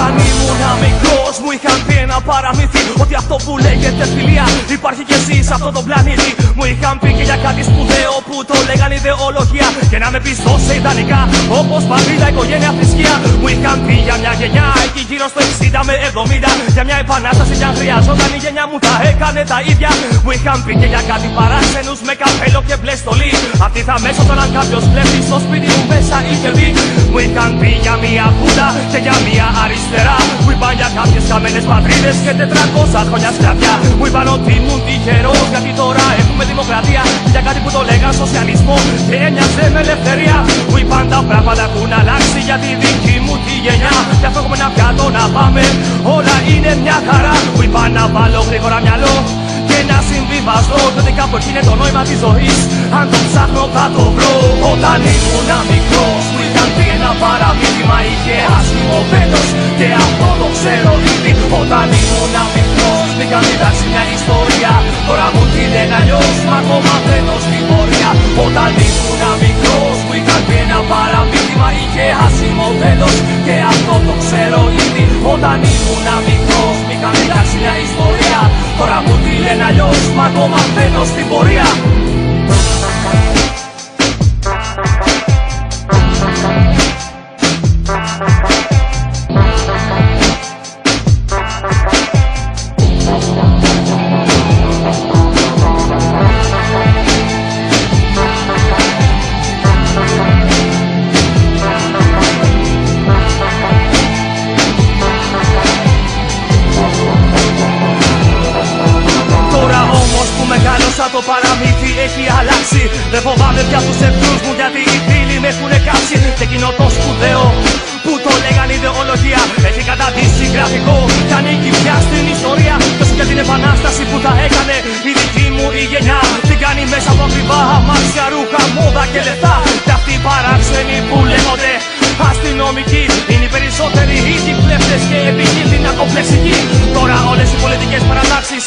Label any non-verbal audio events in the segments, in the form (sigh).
Όταν ήμουν μικρός μου είχαν πει ένα παραμύθι Ότι αυτό που λέγεται φιλία υπάρχει και εσύ σε αυτόν τον πλανήτη. Μου είχαν πει και για κάτι σπουδαίο που το λέγανε ιδεολογία. Και να με πιστώ σε ιδανικά όπως πατρίδα, οικογένεια, θρησκεία. Μου είχαν πει για μια γενιά εκεί γύρω στο 60 με 70 Για μια επανάσταση κι αν χρειαζόταν η γενιά μου τα έκανε τα ίδια. Μου είχαν πει και για κάτι παράξενους με καπέλο και μπλε στολή. Αυτοί θα μέσω όταν κάποιος βλέπει στο σπίτι μου μέσα είχε δει. Μου είχαν πει για μια χούντα και για μια αριστερά. Μου είπαν για κάποιες χαμένες πατρίδες και 400 χρόνια σκλαβιά Μου είπαν ότι ήμουν τυχερός γιατί τώρα έχουμε δημοκρατία. Για κάτι που το λέγαν σοσιαλισμό και έμοιαζε με ελευθερία. Μου είπαν τα πράγματα έχουν αλλάξει για τη δική μου τη γενιά. Γι' αυτό έχουμε ένα πιάτο να πάμε όλα είναι μια χαρά. Μου είπαν να βάλω γρήγορα μυαλό και να συμβιβαστώ. Τότε κάπου εκεί είναι το νόημα της ζωής. Αν το ψάχνω θα το βρω. Όταν ήμουν μικρός μου είχαν πει ένα παραμύθι Μα είχε άσχημο βέλος και αυτό το ξέρω ήδη. Όταν ήμουν μικρός μ' είχαν διδάξει μια ιστορία. Τώρα μου τη λένε αλλιώς μα ακόμα μένω στην πορεία. Όταν ήμουν μικρός μου είχαν πει ένα παραμύθι Μα είχε άσχημο βέλος και αυτό το ξέρω ήδη. Όταν ήμουν μικρός μ' είχαν διδάξει μια ιστορία. Τώρα μου τη λένε αλλιώς μα ακόμα μένω στην πορεία και λεφτά. Και αυτοί οι παράξενοι που λέγονται αστυνομικοί Είναι οι περισσότεροι ίδιοι κλέφτες και επικίνδυνα κομπλεξικοί. Τώρα όλες οι πολιτικές παρατάξεις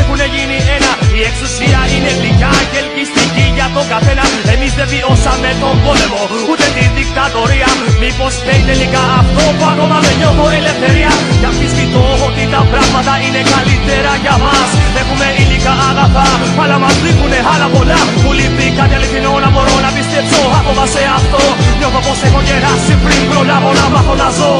έχουν γίνει ένα. Η εξουσία είναι γλυκιά και ελκυστική για τον καθένα. Εμείς δεν βιώσαμε τον πόλεμο ούτε τη δικτατορία. Μήπως φταίει τελικά αυτό που ακόμα δεν νιώθω ελευθερία. Και αμφισβητώ ότι τα πράγματα είναι καλύτερα για μας. Έχουμε υλικά αγαθά. Αλλά μας λείπουνε άλλα πολλά. Μου λείπει κάτι αληθινό να μπορώ να πιστέψω. Ακόμα σε αυτό. Νιώθω πως έχω γεράσει πριν προλάβω να μάθω να ζω.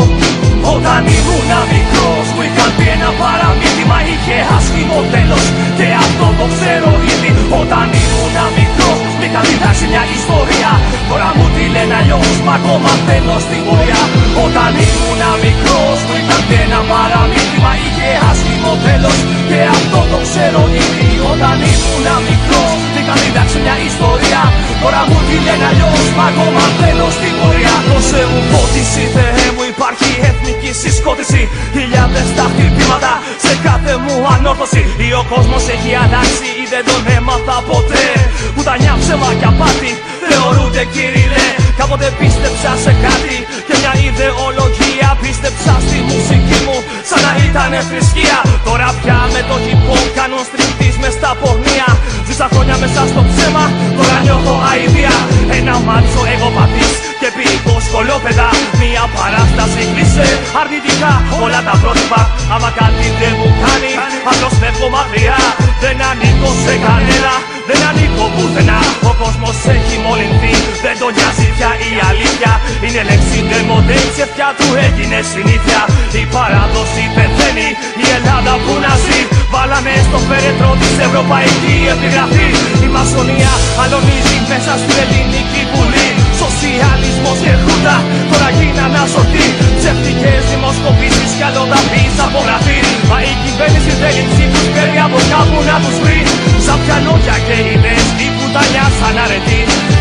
Όταν ήμουν μικρός μου είχαν πει ένα παραμύθι. Μα είχε άσχημο τέλος. Και αυτό το ξέρω ήδη Όταν ήμουν μικρός μ' είχαν διδάξεις μια ιστορία. Τώρα μου τη λένε αλλιώς μα ακόμα θέλω στην πορεία. Όταν ήμουν μικρός μου είχαν πει ένα παραμύθι Μα είχε άσχημο τέλος και αυτό το ξέρω ήδη. Όταν ήμουν μικρός μ' είχαν διδάξει μια ιστορία. Τώρα μου τη λένε αλλιώς μα ακόμα θέλω στην πορεία. Δώσε μου φώτιση Θεέ μου υπάρχει εθνική συσκότηση. Χιλιάδες τα χτυπήματα σε κάθε μου ανόρθωση. Ή ο κόσμος έχει αλλάξει ή δεν τον έμαθα ποτέ. Πουτανιά ψέμα και απάτη θεωρούνται κύριε. Κάποτε πίστεψα σε κάτι και μια ιδεολογία Πίστεψα στη μουσική μου. Σαν να ήταν θρησκεία. Τώρα πια με το hip hop κάνουν στριχτής μες στα πορνεία. Ζήσα χρόνια μέσα στο ψέμα, τώρα νιώθω αηδία. Ένα μάτσο εγωπαθής και ποιητό σκολόπεδα. Μια παράσταση κλείσε αρνητικά όλα τα πρότυπα. Άμα κάτι δεν μου κάνει, απλώς φεύγω μακριά. Δεν ανήκω σε κανένα, δεν ανήκω πουθενά. Ο κόσμος έχει μολυνθεί, δεν τον νοιάζει πια η αλήθεια. Είναι λέξη ντεμοντέ, η ψευτιά του έγινε συνήθεια. Η παράδοση πεθαίνει, η Ελλάδα που να ζει. Βάλανε στο φέρετρο της Ευρωπαϊκή επιγραφή. Η μασονία αλωνίζει μέσα στην ελληνική βουλή Σοσιαλισμός και χούντα. Τώρα γίνανε ασωτοί Ψευτικές δημοσκοπήσεις κι άλλο τα πεις από γραφή Μα η κυβέρνηση θέλει ψήφους παίρνει από κάπου να τους βρει. Σαν πιανόκια και ιδέες η πουτανιά σαν αρετή.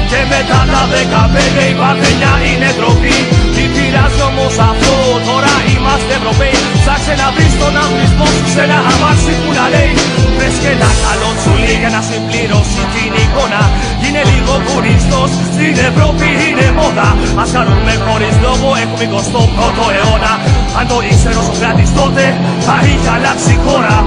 Και μετά τα δεκαπέντε η παρθενιά είναι ντροπή Τι πειράζει όμως αυτό τώρα είμαστε Ευρωπαίοι. Ψάξε να βρεις τον αγγλισμό σου σε ένα αμάξι που να λέει Βρες και ένα καλό τσουλί για να συμπληρώσει την εικόνα Είναι λίγο κουριστός, στην Ευρώπη είναι μόδα. Ας χαρούμε χωρίς λόγο, έχουμε 21ο αιώνα. Αν το ήξερε ο Σοκράτης τότε, θα είχε αλλάξει η χώρα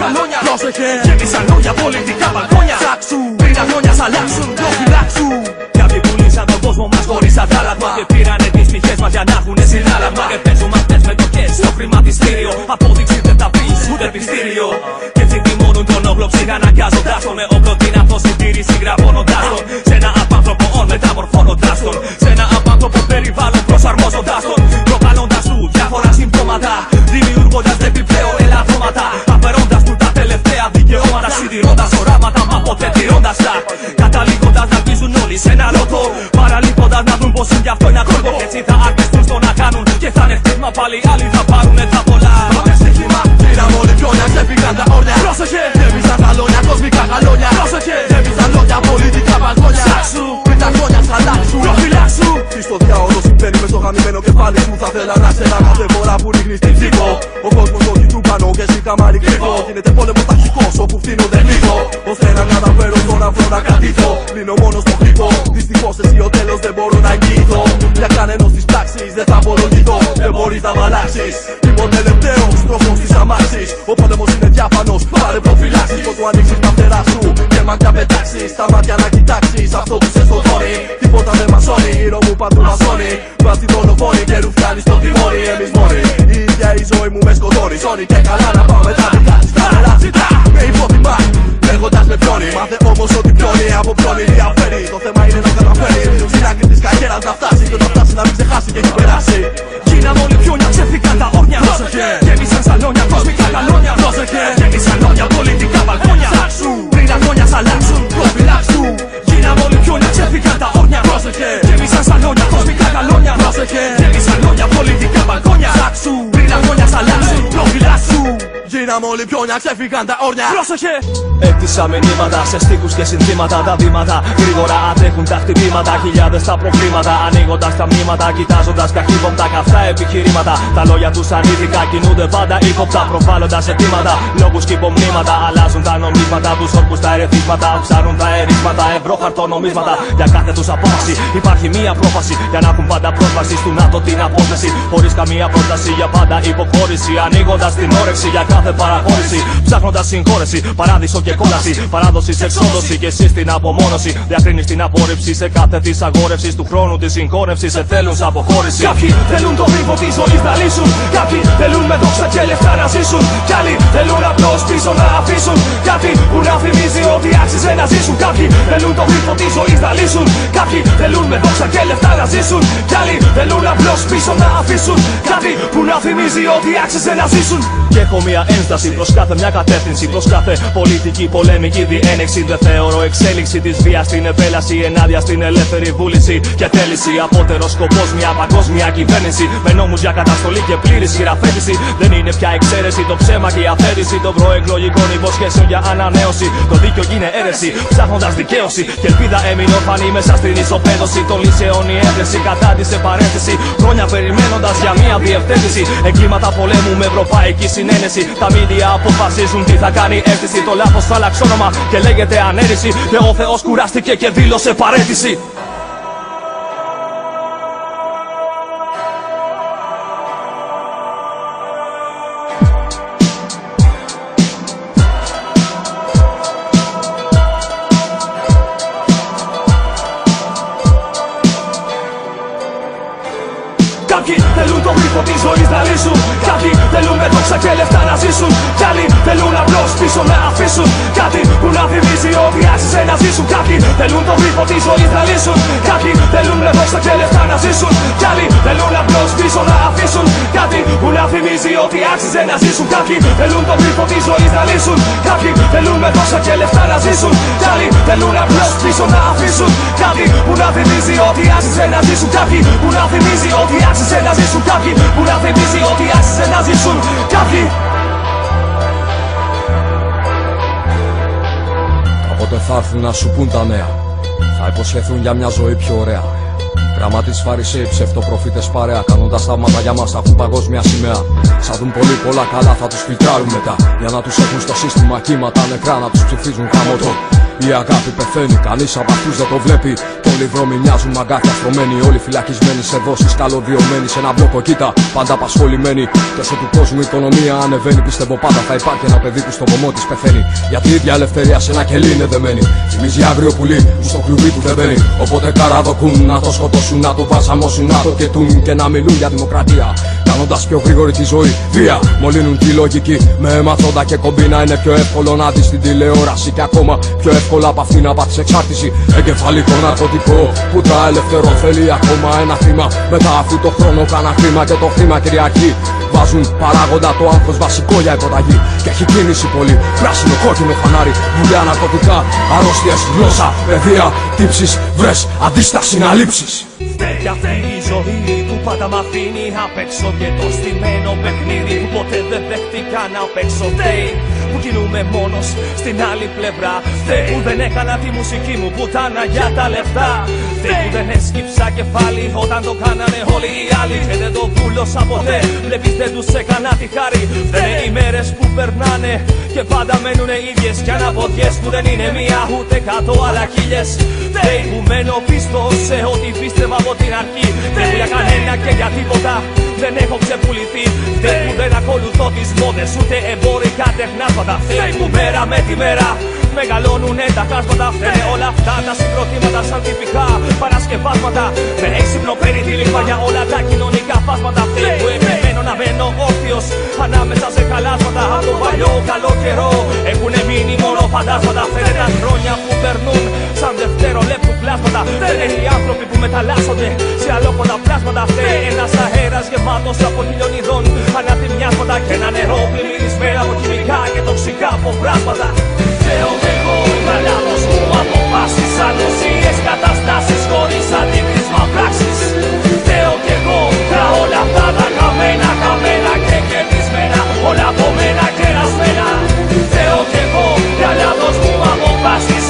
σαλόνια, κοσμικά γαλόνια Πρόσεχε Γέμισαν λόγια, πολιτικά μπαλκόνια Γίναμε όλοι πιόνια, ξέφυγαν τα όρνια. Πρόσεχε! Έκτισα μηνύματα σε στίχους και συνθήματα. Τα βήματα γρήγορα αντέχουν τα χτυπήματα. Χιλιάδες τα προβλήματα ανοίγοντας τα μνήματα Κοιτάζοντας καχύποπτα καυτά επιχειρήματα. Τα λόγια τους ανήθικα κινούνται πάντα ύποπτα Προβάλλοντας αιτήματα, λόγους και υπομνήματα Αλλάζουν τα νομίσματα, τους όρκους τα ερεθίσματα Ψάρουν τα ερίσματα, ευρώ χαρτονομίσματα Για κάθε τους απόφαση. Υπάρχει μία πρόφαση Για να έχουν πάντα πρόσβαση του ΝΑΤΟ την απόσταση. Χωρίς καμία πρόταση για πάντα υποχώρηση. Ανοίγοντας την όρεξη για κάθε παραχώρηση Ψάχνοντας συγχώρεση, παράδεισο και κόλαση Παράδοση σε εξόδωση και εσύ στην απομόνωση Διακρίνεις την απόρριψη σε κάθε τη αγόρευση του χρόνου της συγχώρευσης. Σε θέλουν σε αποχώρηση. Κάποιοι θέλουν το γρήγο της ζωής να λύσουν. Κάποιοι θέλουν με δόξα και λεφτά να ζήσουν. Κι άλλοι θέλουν απλώς πίσω να αφήσουν. Κάτι που να θυμίζει ότι άξιζε να ζήσουν. Κάποιοι θέλουν το γρήγο της ζωής να λύσουν. Κάποιοι θέλουν με δόξα και λεφτά να ζήσουν. Κι άλλοι θέλουν απλώς πίσω να αφήσουν. Κάτι που να θυμίζει ότι άξιζε να ζήσουν. Και έχω μια ένσταση προς κάθε μια κατεύθυνση. Προς κάθε πολιτική πολεμική διένεξη. Δεν θεωρώ εξέλιξη της βίας στην επέλαση ενάντια στην ελεύθερη βούληση και θέληση. Απότερος σκοπός μια παγκόσμια κυβέρνηση. Με νόμους για καταστολή και πλήρης χειραφέτηση. Δεν είναι πια εξαίρεση το ψέμα και η αφαίρεση των προεκλογικών υποσχέσεων για ανανέωση. Το δίκαιο γίνεται αίρεση, ψάχνοντας δικαίωση. Και ελπίδα έμεινε ορφανή μέσα στην ισοπαίδωση των λύσεων. Η ένταση κατά της σε παρένθεση. Χρόνια περιμένοντας για μια διευθέτηση. Εγκλήματα πολέμου με ευρωπαϊκή συνένεση. Τα μίντια αποφασίζουν τι θα κάνει αίσθηση. Το λάθος θα αλλάξει όνομα και λέγεται ανέρεση. Και ο Θεός κουράστηκε και δήλωσε παρέτηση. Ζωή να λύσουν. Κάποιοι θέλουν με δόξα και λεφτά να ζήσουν. Κι άλλοι θέλουν απλώς πίσω να αφήσουν. Κάτι που να θυμίζει ότι άξιζε να ζήσουν. Κάποιοι θέλουν το γρίφο της ζωή να λύσουν. Κάποιοι θέλουν με δόξα και λεφτά να ζήσουν. Κι άλλοι που να θυμίζει ότι άξιζε να ζήσουν. Κάποιοι θέλουν το γρίφο της ζωής να λύσουν. Κάποιοι θέλουν με δόξα και λεφτά να ζήσουν. Κι άλλοι θέλουν απλώς πίσω να αφήσουν. Κάτι που να θυμίζει ότι άξιζε να ζήσουν. Κάποιοι που να θυμίζει ότι άξιζε να ζήσουν. Κάποιοι που να θυμίζει ότι άξιζε να ζήσουν. Κάποιοι Κάποτε θα έρθουν να σου πούν τα νέα Θα υποσχεθούν για μια ζωή πιο ωραία Γραμματεί φαρισαίοι, ψευτοπροφήτες παρέα. Κάνοντας θαύματα για μας θα έχουν παγκόσμια σημαία. Σαν δουν πολύ πολλά καλά θα τους φιλτράρουν μετά. Για να τους έχουν στο σύστημα κύματα νεκρά να τους ψηφίζουν χαμότο. Η αγάπη πεθαίνει, κανείς από αυτούς δεν το βλέπει. Και όλοι οι δρόμοι μοιάζουν μαγκάθια στρωμένοι. Όλοι φυλακισμένοι σε δόσεις, καλωδιωμένοι σε ένα μπλοκο. Κοίτα, πάντα απασχολημένοι. Και όσο του κόσμου η οικονομία ανεβαίνει, πιστεύω πάντα θα υπάρχει ένα παιδί που στο βωμό της πεθαίνει. Γιατί η ίδια ελευθερία σε ένα κελί είναι δεμένη. Θυμίζει άγριο πουλί που στο κλουβί του δεν μπαίνει. Οπότε καραδοκούν να το σκοτώσουν, να το βασαμώσουν, να το κετούν και να μιλούν για δημοκρατία. Κάνοντας πιο γρήγορη τη ζωή, βία μολύνουν τη λογική. Με αιματώντα και κομπίνα είναι πιο εύκολο να δεις την τηλεόραση και ακόμα πιο εύκολα από αυτή να πάθει εξάρτηση. Εγκεφαλικό ναρκωτικό που τα ελευθερώ θέλει ακόμα ένα θύμα. Μετά αφού το χρόνο κάνα χρήμα και το χρήμα κυριαρχεί. Βάζουν παράγοντα το άγχος βασικό για υποταγή. Και έχει κίνηση πολύ. Πράσινο, κόκκινο φανάρι. Δουλειά, ναρκωτικά, αρρώστιες, γλώσσα, παιδεία, τύψεις. Βρες αντίσταση να λείψει. Για αυτή η ζωή που πάντα μ' αφήνει απ' έξω Και το στημένο παιχνίδι που ποτέ δεν δέχτηκα να παίξω Φταίει που κινούμαι μόνος στην άλλη πλευρά. Φταίει που δεν έκανα τη μουσική μου πουτάνα για τα λεφτά. Φταίει που δεν έσκυψα κεφάλι όταν το κάνανε όλοι οι άλλοι. Και δεν το βούλωσα ποτέ, βλέπεις δεν τους έκανα τη χάρη. Φταίνε οι μέρες που περνάνε και πάντα μένουνε ίδιες. Κι αναποδιές που δεν είναι μία ούτε κάτω αλλά χίλιες. Φταίει που μένω πίστος σε ό,τι πίστευα από την αρχή. Δεν για κανένα και για τίποτα δεν έχω ξεπουληθεί. Φταίει που δεν ακολουθώ τις μόδες ούτε εμπορικά τεχνάσματα Φταίει που μέρα με τη μέρα μεγαλώνουνε τα χάσματα Φταίνε όλα αυτά τα συγκροτήματα σαν τυπικά παρασκευάσματα. Με έξυπνο παίρνει τη για όλα τα κοινωνικά φάσματα. Φταίει που επιμένω να μένω όρθιος ανάμεσα σε καλάσματα. Από τον παλιό καλό καιρό έχουνε μείνει μόνο φαντάσματα. Φταίνε τα χρόνια που περνούν σαν δευτερολέπτου πλάσματα. Φταίνε οι άνθρωποι που μεταλλάσσονται σε αλόκοτα πλάσματα. Φταίει ένας αέρας γεμάτος από χιλιονιδών ανατιμιάσματα Και ένα νερό πλημμυρισμένο από χημικά και τοξικά από πράσματα Φταίω κι εγώ με λάθος μου αποφάσεις Ανοσίες καταστάσεις χωρίς αντίκρισμα πράξεις. Φταίω κι εγώ για όλα αυτά τα καμένα, καμένα και κερδισμένα Όλα από μένα κερασμένα. Φταίω κι εγώ για λάθος μου αποφάσεις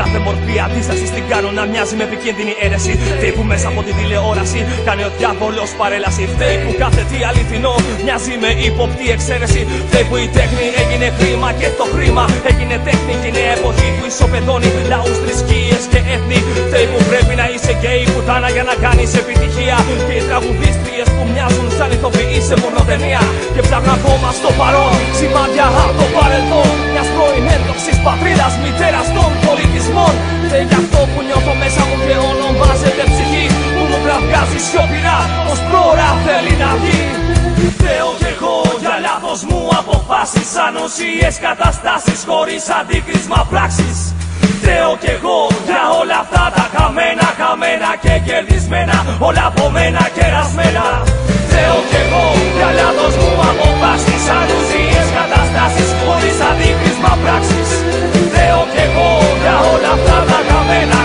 κάθε μορφή αντίστασης την κάνω να μοιάζει με επικίνδυνη αίρεση. Φταίει που μέσα από την τηλεόραση κάνει ο διάβολος παρέλαση. Φταίει που κάθε τι αληθινό μοιάζει με ύποπτη εξαίρεση. Φταίει που η τέχνη έγινε χρήμα και το χρήμα έγινε τέχνη. Και η νέα εποχή που ισοπεδώνει λαούς, θρησκείες και έθνη. Φταίει που πρέπει να είσαι γκέι πουτάνα για να κάνεις επιτυχία. Και οι τραγουδίστριε που μοιάζουν σαν ηθοποιοί σε μονοτενία. Και ψάχνω ακόμα στο παρόν σημάδια από το παρελθόν. Μιας πρώην έντοξη πατρίδας, μητέρας των πολιτισμών. Φταίει γι' αυτό που νιώθω μέσα μου και ονομάζεται ψυχή. Που μου κραυγάζει σιωπηρά, πως πρόωρα θέλει να βγει. Φταίω κι εγώ για λάθος μου αποφάσεις Ανοσίες καταστάσεις χωρίς αντίκρισμα πράξεις Φταίω κι εγώ για όλα αυτά τα χαμένα, χαμένα και κερδισμένα Όλα από μένα κερασμένα Φταίω κι εγώ για λάθος μου αποφάσεις Ανοσίες καταστάσεις χωρίς αντίκρισμα πράξεις. Φταίω κι εγώ για όλα αυτά τα χαμένα,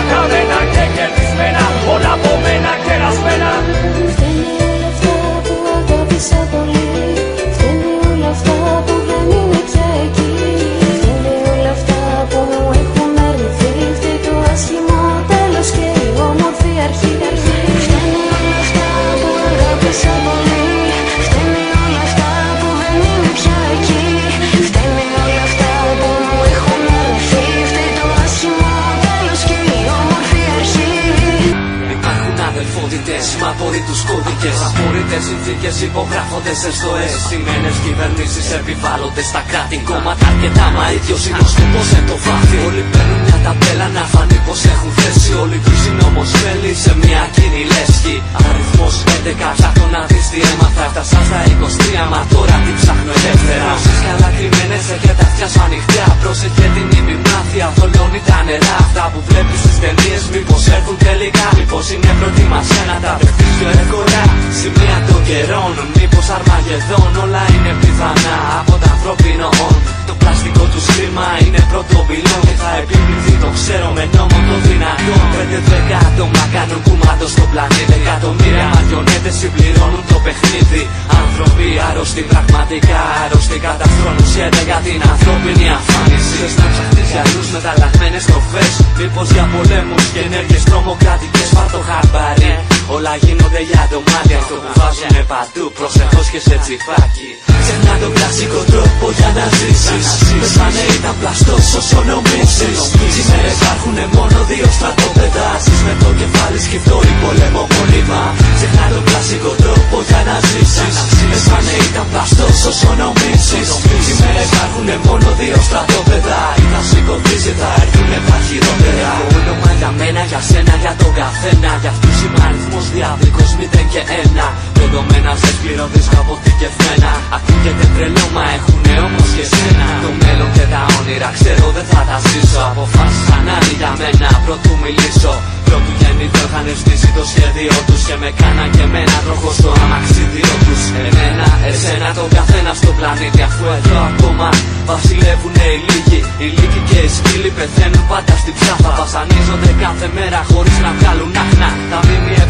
αδελφότητε με Απαιτούνται συνθήκε, υπογράφονται σε στοέ. Σημαίνες κυβερνήσεις επιβάλλονται στα κράτη. Κόμματα αρκετά, μα ίδιος είναι ο σκοπός σε το βάθη. Όλοι παίρνουν μια ταμπέλα να φανεί πως έχουν θέση. Όλοι βίζουν όμως μέλη σε μια κοινή λέσχη. Αριθμός 11, ψάχνω να δεις τι έμαθα. Έφτασα στα 23, μα τώρα τι ψάχνω ελεύθερα. Όσες καλά κρυμμένε και τα αυτιά σου ανοιχτά. Πρόσεχε την ημιμάθεια, θολώνει τα νερά. Αυτά που βλέπεις στις ταινίες, μήπως έρθουν τελικά. Μήπως είναι προετοιμασμένα τα δεχτεί πιο εύκολα. Σημεία των καιρών Μήπως Αρμαγεδόν Όλα είναι πιθανά. Από τα ανθρώπινο όν. Το πλαστικό του σχήμα είναι πρώτο πυλόν Και θα επιβληθεί το ξέρω με νόμο το δυνατό. Πέντε δέκα άτομα κάνουν κουμάτο στο πλανήτη. Εκατομμύρια μαριονέτες συμπληρώνουν το παιχνίδι. Άνθρωποι άρρωστοι πραγματικά άρρωστοι. Καταστρώνουν σχέδια για την ανθρώπινη αφάνιση. Θες να ψαχτείς για αλλούς μεταλλαγμένες τροφές. Μήπως για πολέμους και ενέργειες τρομοκρατικές Πάρ' το χαμπάρι Όλα γίνονται για το μάτι. Αυτό που βάζουνε παντού Προσεχώς και σε τσιφάκι Ξεχνά τον κλασικό τρόπο για να ζήσεις. Πες πάνε ήταν πλαστός όσο νομίζεις Σήμερα υπάρχουν μόνο δύο στρατόπεδα. Ζεις με το κεφάλι σκεφτό ή πολέμο μόνιμα Ξεχνά τον κλασικό τρόπο για να ζήσεις. Πες πάνε ήταν πλαστός όσο νομίζεις Σήμερα υπάρχουν μόνο δύο στρατόπεδα. Ή θα σηκωθείς ή θα έρθουνε τα χειρότερα. Όνομα για μένα, για σένα, για τον καθένα. Για αυτούς είμαι αριθμός διαδικός μηδέν και ένα. Δεδομένα σε πληρωδίσκω αποθηκευμένα Ακούγεται τρελό μα έχουνε όμως και σένα. Το μέλλον και τα όνειρα ξέρω δεν θα τα ζήσω. Αποφάσεις ανάγκη για μένα πρωτού μιλήσω Πρώτου γεννήθω είχαν στήσει το σχέδιο τους. Και με κάναν και μένα τροχό στο αμαξίδιο τους. Εμένα, εσένα, τον καθένα στο πλανήτη. Αφού εδώ ακόμα βασιλεύουνε οι λίγοι. Οι λίγοι και οι σκύλοι πεθαίνουν πάντα στην ψάφα Βασανίζονται κάθε μέρα χωρίς να βγάλουν άχνα. Τα ΜΜΕ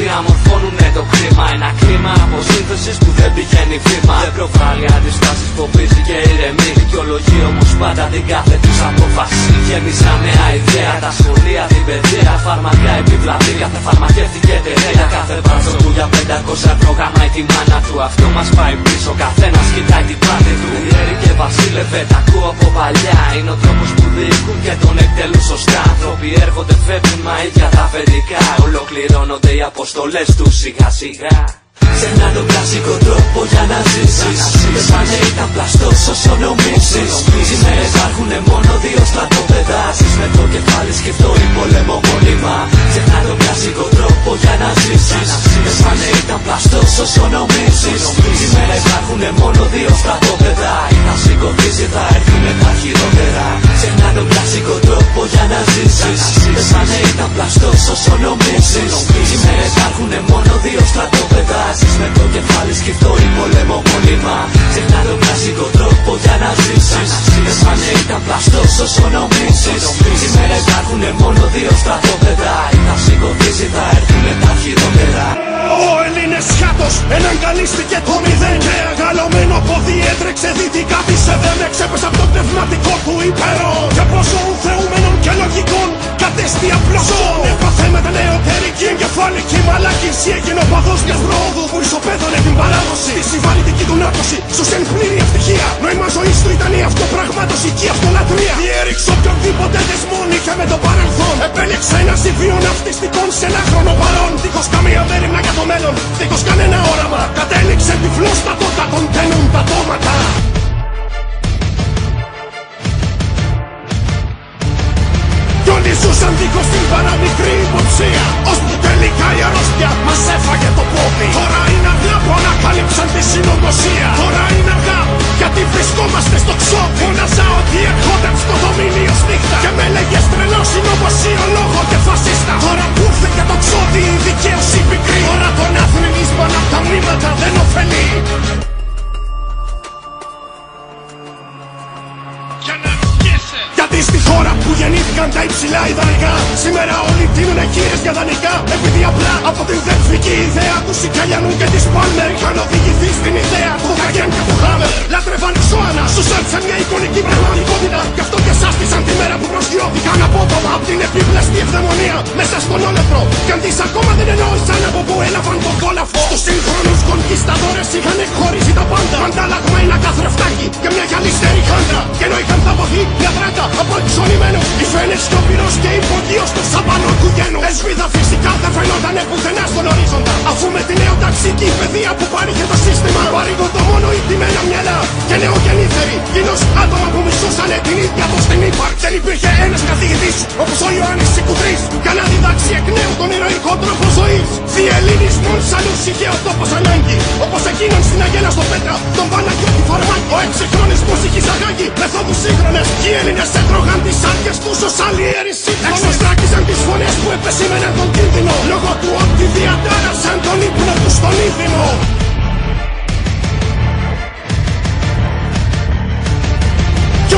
διαμορφώνουνε το κλίμα Ένα κλίμα αποσύνθεσης που δεν πηγαίνει βήμα. Δεν προβάλλει αντιστάσεις, φοβίζει και ηρεμεί. Δικαιολογεί όμως πάντα την κάθε τους απόφαση. Γέμισα νέα ιδέα, τα σχολεία, την παιδεία Φάρμακα επιβλαβή, κάθε φαρμακεύτηκε εταιρεία Κάθε μπάτσο που για 500 ευρώ γαμάει τη μάνα του. Αυτό μας πάει πίσω, καθένας κοιτάει την πάτη του. Ιέρη και βασίλευε, τα ακούω από παλιά. Είναι ο τρόπος που διοικούν και τον εκτελούν σωστά. Άνθρωποι έρχονται, φεύγουν, μα ίδια τα αφεντικά Ολοκληρώνονται οι αποστολές τους σιγά σιγά Ξεχνά τον κλασικό τρόπο για να ζήσεις. Δεν πάνε ήταν πλαστός όσο νομίζεις. Σήμερα υπάρχουν μόνο δύο στρατόπεδα. Ζεις με το κεφάλι σκεφτό ή πολέμο μόνιμα. Ξεχνά τον κλασικό τρόπο για να ζήσεις. Δεν πάνε ήταν πλαστός όσο νομίζεις. Σήμερα υπάρχουν μόνο δύο στρατόπεδα Ή θα σηκωθείς ή θα έρθουνε τα χειρότερα. Ξεχνά τον κλασικό τρόπο για να ζήσεις. Δεν πάνε ήταν πλαστός όσο νομίζεις Σήμερα υπάρχουν μόνο δύο στρατόπεδα. Ζεις με το κεφάλι σκεφτό ή πολέμο μόνιμα Ξεχνά τον κλασικό τρόπο για να ζήσεις. Δεν πάνε ήταν πλαστός όσο νομίζεις Σήμερα υπάρχουν μόνο δύο στρατόπεδα. Ή θα σηκωθείς ή θα έρθουνε τα χειρότερα Ο Έλληνες χάτος εναγκαλίστηκε το μηδέν Και αγκαλωμένο πόδι έτρεξε δυτικά πίσε δεν Εξέπεσε από το πνευματικό του υπερό. Και πόσο θεούμενων και λογικών κατέστη απλός ζώο. Έπαθε με την νεωτερική εγκεφαλική μαλακίση Έγινε ο παδός μιας πρόοδου που ισοπαίδωνε την παράδοση. Τη συμβαλητική του νάτωση, σου στέλνει πλήρη ευτυχία. Νόημα ζωής του ήταν η αυτοπραγμάτωση και η αυτολατρεία Διέριξε οποιονδήποτε δεσμόν είχε με το παρελθόν. Επέλεξε ένα συμβείο ναυτιστικών σε ένα χρόνο παρόν. Δίχως καμία μέρημνα για το μέλλον, δίχως κανένα όραμα. Κατέληξε τυφλόστατο τον τένουν τα τόματα Κι όλοι ζούσαν δίχως την παραμικρή υποψία. Ώσπου τελικά η αρρώστια μας έφαγε το πόδι. Τώρα είναι αργά που ανακάλυψαν τη συνωμοσία. Τώρα είναι αργά γιατί βρισκόμαστε στο ξόδι. Φώναζα ότι ερχόταν στο δομήνιο νύχτα Και με λέγες τρελό συνωμοσιολόγο και φασίστα. Τώρα που ήρθε και το ξόδι η δικαίωση πικρή. Τώρα τον άθληνης πάνω απ' τα μνήματα δεν ωφελεί Γιατί στη χώρα που γεννήθηκαν τα υψηλά ιδανικά Σήμερα όλοι τίνουν κύριες για δανεικά Επειδή απλά από την δεσμική ιδέα τους Σικαλιανού και της Πάλμερ Είχαν οδηγηθεί στην ιδέα του Χαγέν και του Χάμερ Λάτρευαν ξώανα, στους άλψαν μια εικονική πραγματικότητα. Γι' αυτό και σάστησαν τη μέρα που προσγειώθηκαν απότομα Από την επίπλαστη ευδαιμονία. Μέσα στον όλεθρο Κι αν τις ακόμα υπήρχε ένας καθηγητής όπως ο Ιωάννης Σικουτρής Για να διδάξει εκ νέου τον ηρωικό τρόπο ζωής. Διελληνισμόν άλλους είχε ο τόπος ανάγκη. Όπως εκείνον στην Αγέλα στο Πέτρα Τον Παναγιώτη Φαρμάκη Ο εξυγχρονισμός είχε εισαγάγει μεθόδους σύγχρονες Και οι Έλληνες έτρωγαν τις άδειες τους ως άλλοι αίρεσοι Εξωστράκησαν τις που επεσήμεναν τον κίνδυνο. Λόγω του ότι διατάρασαν τον ύπνο τους στον ήθιμο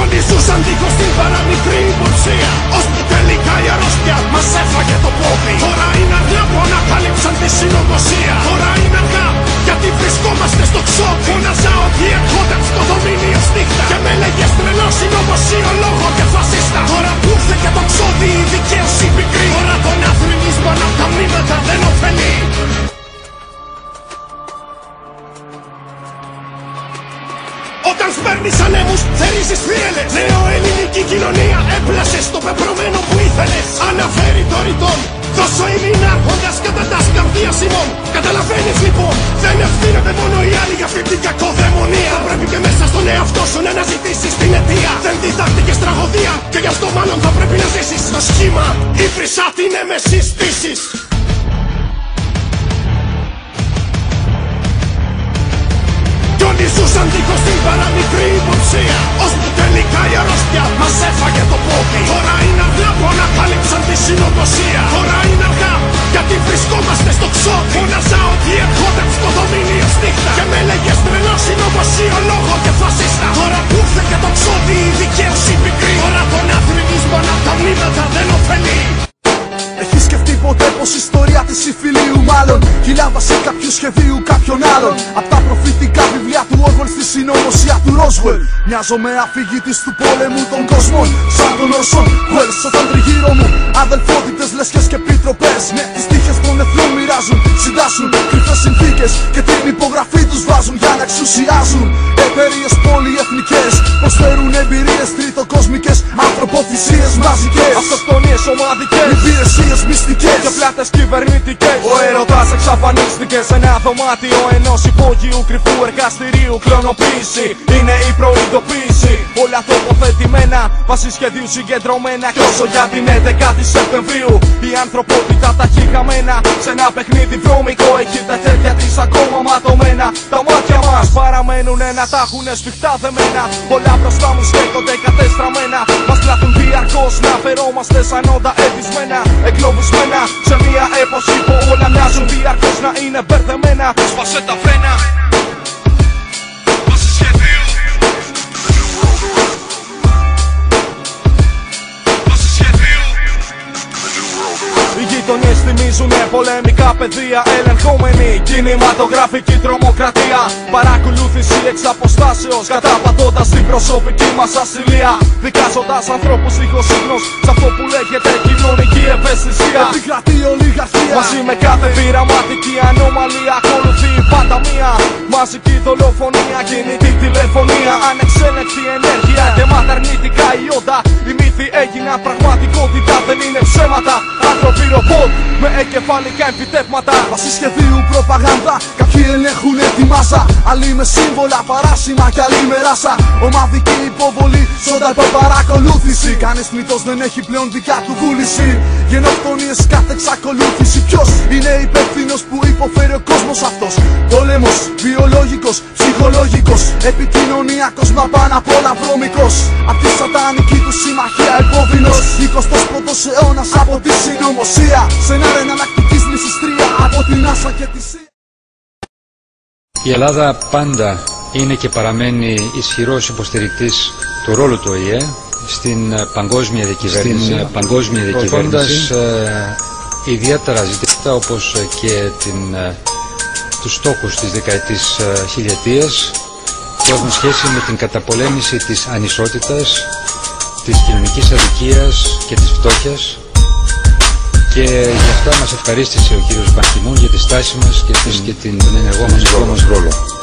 Κι όλοι ζούσαν δίχως την παραμικρή υποψία. Ώσπου τελικά η αρρώστια μας έφαγε το πόδι. Τώρα είναι αργά που ανακάλυψαν τη συνωμοσία. Τώρα είναι αργά γιατί βρισκόμαστε στο ξόδι Φώναζα ότι ερχόταν στο δομήνιο στίχτα. Και με λέγες τρελό συνωμοσία λόγο και φασίστα. Τώρα που ήρθε και το ξόδι η δικαίωση πικρή. Τώρα τον αθλητισμό από τα μνήματα δεν ωφελεί Όταν σπέρνεις ανέμους θερίζεις θύελες. Νέο ελληνική κοινωνία έπλασες στο πεπρωμένο που ήθελες Αναφέρει το ρητόν Τόσο ημίν άρχοντας κατά τας σκαρδία ημών. Καταλαβαίνεις λοιπόν Δεν ευθύνεται μόνο οι άλλοι για αυτή την κακοδαιμονία. Θα πρέπει και μέσα στον εαυτό σου να αναζητήσεις την αιτία. Δεν διδάχτηκες τραγωδία Και γι' αυτό μάλλον θα πρέπει να ζήσεις. Το σχήμα Ήφρισα την έμεσης δύσης Κι όλοι ζούσαν δίχως την παραμικρή υποψία. Ώσπου τελικά η αρρώστια μας έφαγε το πόδι. Τώρα είναι αργά που ανακάλυψαν τη συνωμοσία. Τώρα είναι αργά γιατί βρισκόμαστε στο ξόδι Φώναζα ότι ερχόταν στο δομήνιο στίχτα Και με λέγες τρελό συνωμοσία λόγο και φασίστα. Τώρα που ήρθε και το ξόδι η δικαίωση πικρή. Τώρα τον αθλητισμό από τα μνήματα δεν ωφελεί. Έχει σκεφτεί ποτέ πως η ιστορία της υφηλίου μάλλον. Χιλιάβασε κάποιου σχεδίου κάποιον άλλον Απ' τα προφητικά βιβλία του Όργολ στη συνωμοσία του Ρόσουελ Μοιάζω με αφηγητής του πόλεμου των κόσμων Σαν τον Ορσόν Welles. Όταν τριγύρω μου Αδελφότητες, λέσχες και επιτροπές Με τις τύχες των εθνών μοιράζουν Συντάσσουν κρυφές συνθήκες Και την υπογραφή τους βάζουν για να εξουσιάζουν. Εταιρείες πολυεθνικές Προσφέρουν εμπειρίες τριτοκόσμικες Ανθρωποθυσίες μαζικές. Αυτοκτονίες ομαδικές. Υπηρεσίες μυστικές. Και πλάτες κυβερνητικές. Ο έρωτας εξαφανίστηκε σε ένα δωμάτιο ενός υπόγειου κρυφού εργαστηρίου. Κλωνοποίηση είναι η προειδοποίηση. Όλα τοποθετημένα βάσει σχεδίου συγκεντρωμένα. Κι όσο για την 11η Σεπτεμβρίου η ανθρωπότητα τα έχει χαμένα. Σε ένα παιχνίδι βρώμικο έχει τα χέρια της ακόμα ματωμένα. Τα μάτια μας παραμένουν να τα έχουν σφιχτά δεμένα. Πολλά μπροστά μου στέκονται κατεστραμμένα. Μας πλάθουν διαρκώς να φερόμαστε σαν όντα εθισμένα Εγκλωβισμένα. Σε μια εποχή που όλα μοιάζουν διαρκώς να είναι μπερδεμένα. Σπάσε τα φρένα γειτονιές θυμίζουν πολεμικά πεδία Ελεγχόμενη κινηματογραφική τρομοκρατία. Παρακολούθηση εξ αποστάσεως Καταπατώντας την προσωπική μας ασυλία. Δικάζοντας ανθρώπους δίχως ύπνος Σ' αυτό που λέγεται κοινωνική ευαισθησία. Επικρατεί ολιγαρχία Μαζί με κάθε πειραματική ανομαλία ακολουθεί πάντα μία Μαζική δολοφονία, κινητή τηλεφωνία. Ανεξέλεκτη ενέργεια και μάθα αρνητικά ιόντα Οι μύθοι έγιναν πραγματικότητα, δεν είναι ψέματα. Άνθρωποι ρομπότ με εγκεφαλικά επιτεύγματα Βάσει σχεδίου προπαγάνδα. Κάποιοι ελέγχουν τη μάσα Άλλοι με σύμβολα, παράσημα κι άλλοι με ράσα. Ομαδική υποβολή, σόντα παρακολούθηση. Κανείς θνητός δεν έχει πλέον δικά του βούληση. Γενοκτονίες κάθε εξακολούθηση. Ποιος είναι υπεύθυνος που υποφέρει ο κόσμος αυτός; Πόλεμος, βιολογικός, ψυχολογικός Επικοινωνιακός, μα πάνω απ' όλα βρώμικος. Απ' τη σατανική του συμμαχία επώδυνος 21ος αιώνας από τη συνωμοσία. Σε ένα εναλλακτικής λυσιστρία από την Άσα και τη ΣΥΑ Η Ελλάδα πάντα είναι και παραμένει ισχυρός υποστηρικτής του ρόλου του ΟΗΕ στην ε, παγκόσμια διακυβέρνηση, στην ε, παγκόσμια διακυβέρνηση. ε, ιδιαίτερα ζητήματα όπως ε, και την, ε, τους στόχους της δεκαετής ε, χιλιετίας που έχουν σχέση με την καταπολέμηση της ανισότητας, της κοινωνικής αδικίας και της φτώχειας και γι' αυτά μας ευχαρίστησε ο κύριος Μπανκιμούν για τη στάση μας και, τις, και την, τον ενεργό μας ρόλο.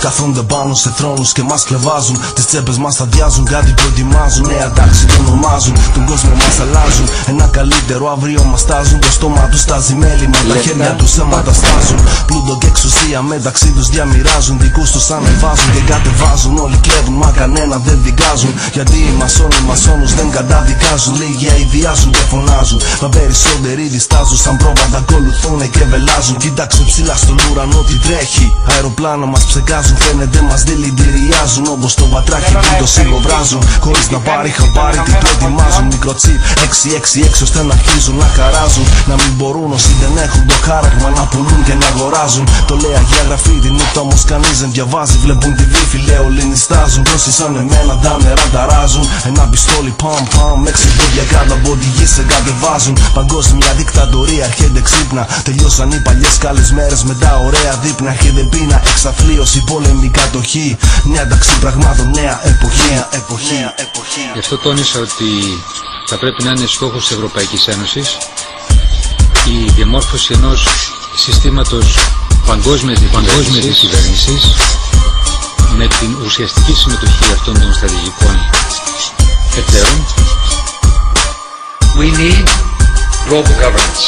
Καθόνται πάνω σε θρόνους και μας κλεβάζουν Τις τσέπες μας θα διάζουν, κάτι προετοιμάζουν. Νέα τάξη το ονομάζουν, τον κόσμο μας αλλάζουν. Ένα καλύτερο αύριο μας τάζουν. Το στόμα τους στάζει μέλι, με τα χέρια τους αίματα στάζουν. Πλούτο και εξουσία μεταξύ τους διαμοιράζουν. Δικούς τους ανεβάζουν και κατεβάζουν. Όλοι κλέβουν μα κανένα δεν δικάζουν. Γιατί οι μασόνοι μασόνους δεν καταδικάζουν. Λίγοι αηδιάζουν και φωνάζουν. Μα περισσότεροι διστάζουν σαν πρόβατα ακολουθούν και βελάζουν. Κοίταξε ψηλά στον ουρανό τι τρέχει. Αεροπλάνα μας ψεκάζουν αλλάζουν Φαίνεται μας δηλητηριάζουν Όπως το πατράκι που το σιγοβράζουν. Χωρίς να πάρει χαμπάρι τι προετοιμάζουν. Μικροτσίπ 666 ώστε να αρχίζουν να χαράζουν. Να μην μπορούν όσοι δεν έχουν το χάραγμα Να πουλούν και να αγοράζουν. Το λέει αγία γραφή τη νύχτα όμως κανείς δεν διαβάζει. Βλέπουν τη βίφη λέω λινιστάζουν Τόσοι σαν εμένα τα νερά ταράζουν. Ένα πιστόλι παμ παμ Έξι πόδια κάτω από τη γη σε κατεβάζουν. Παγκόσμια δικτατορία έρχεται ξύπνα. Τελειώσαν οι παλιές καλές μέρες με τα ωραία δείπνα. Έρχεται πείνα εξαθλίωση πόλεμη κατοχή Νέα ταξί πραγμάτων νέα εποχή Νέα εποχή, νέα εποχή. Γι' αυτό τόνισα ότι θα πρέπει να είναι στόχος της Ευρωπαϊκής Ένωσης η διαμόρφωση ενός συστήματος παγκόσμιας διακυβέρνησης με την ουσιαστική συμμετοχή αυτών των στρατηγικών εταίρων. We need global governance,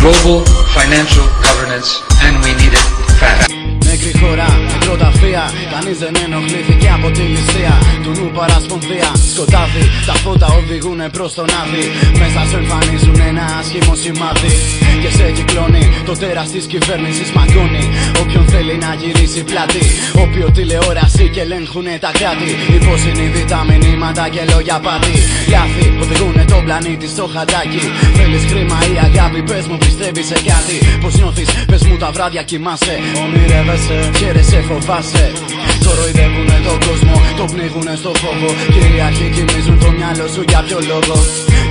global financial governance, and we need it fast. Νεκρή χώρα, νεκροταφεία Κανείς δεν ενοχλήθηκε από τη ληστεία Του νου παρασπονδία, σκοτάδι Τα φώτα οδηγούνε προς τον άδει Μέσα σου εμφανίζουν ένα άσχημο σημάδι. Και σε κυκλώνει το τέρας της κυβέρνησης μαγκώνει Όποιον θέλει να γυρίσει πλάτη. Όποιο τηλεόραση και ελέγχουνε τα κράτη. Υποσυνείδητα μηνύματα και λόγια πάτη Λάθη οδηγούνε τον πλανήτη στο χαντάκι Θέλεις χρήμα ή αγάπη, πες μου πιστεύεις σε κάτι. Πως νιώθεις, πες μου τα βράδια κοιμάσαι. Ονειρεύεσαι, χαίρεσαι, φοβάσαι. Κοροϊδεύουνε τον κόσμο, το πνίγουνε στο φόβο. Κυριαρχοί κοιμίζουν το μυαλό σου για ποιο λόγο.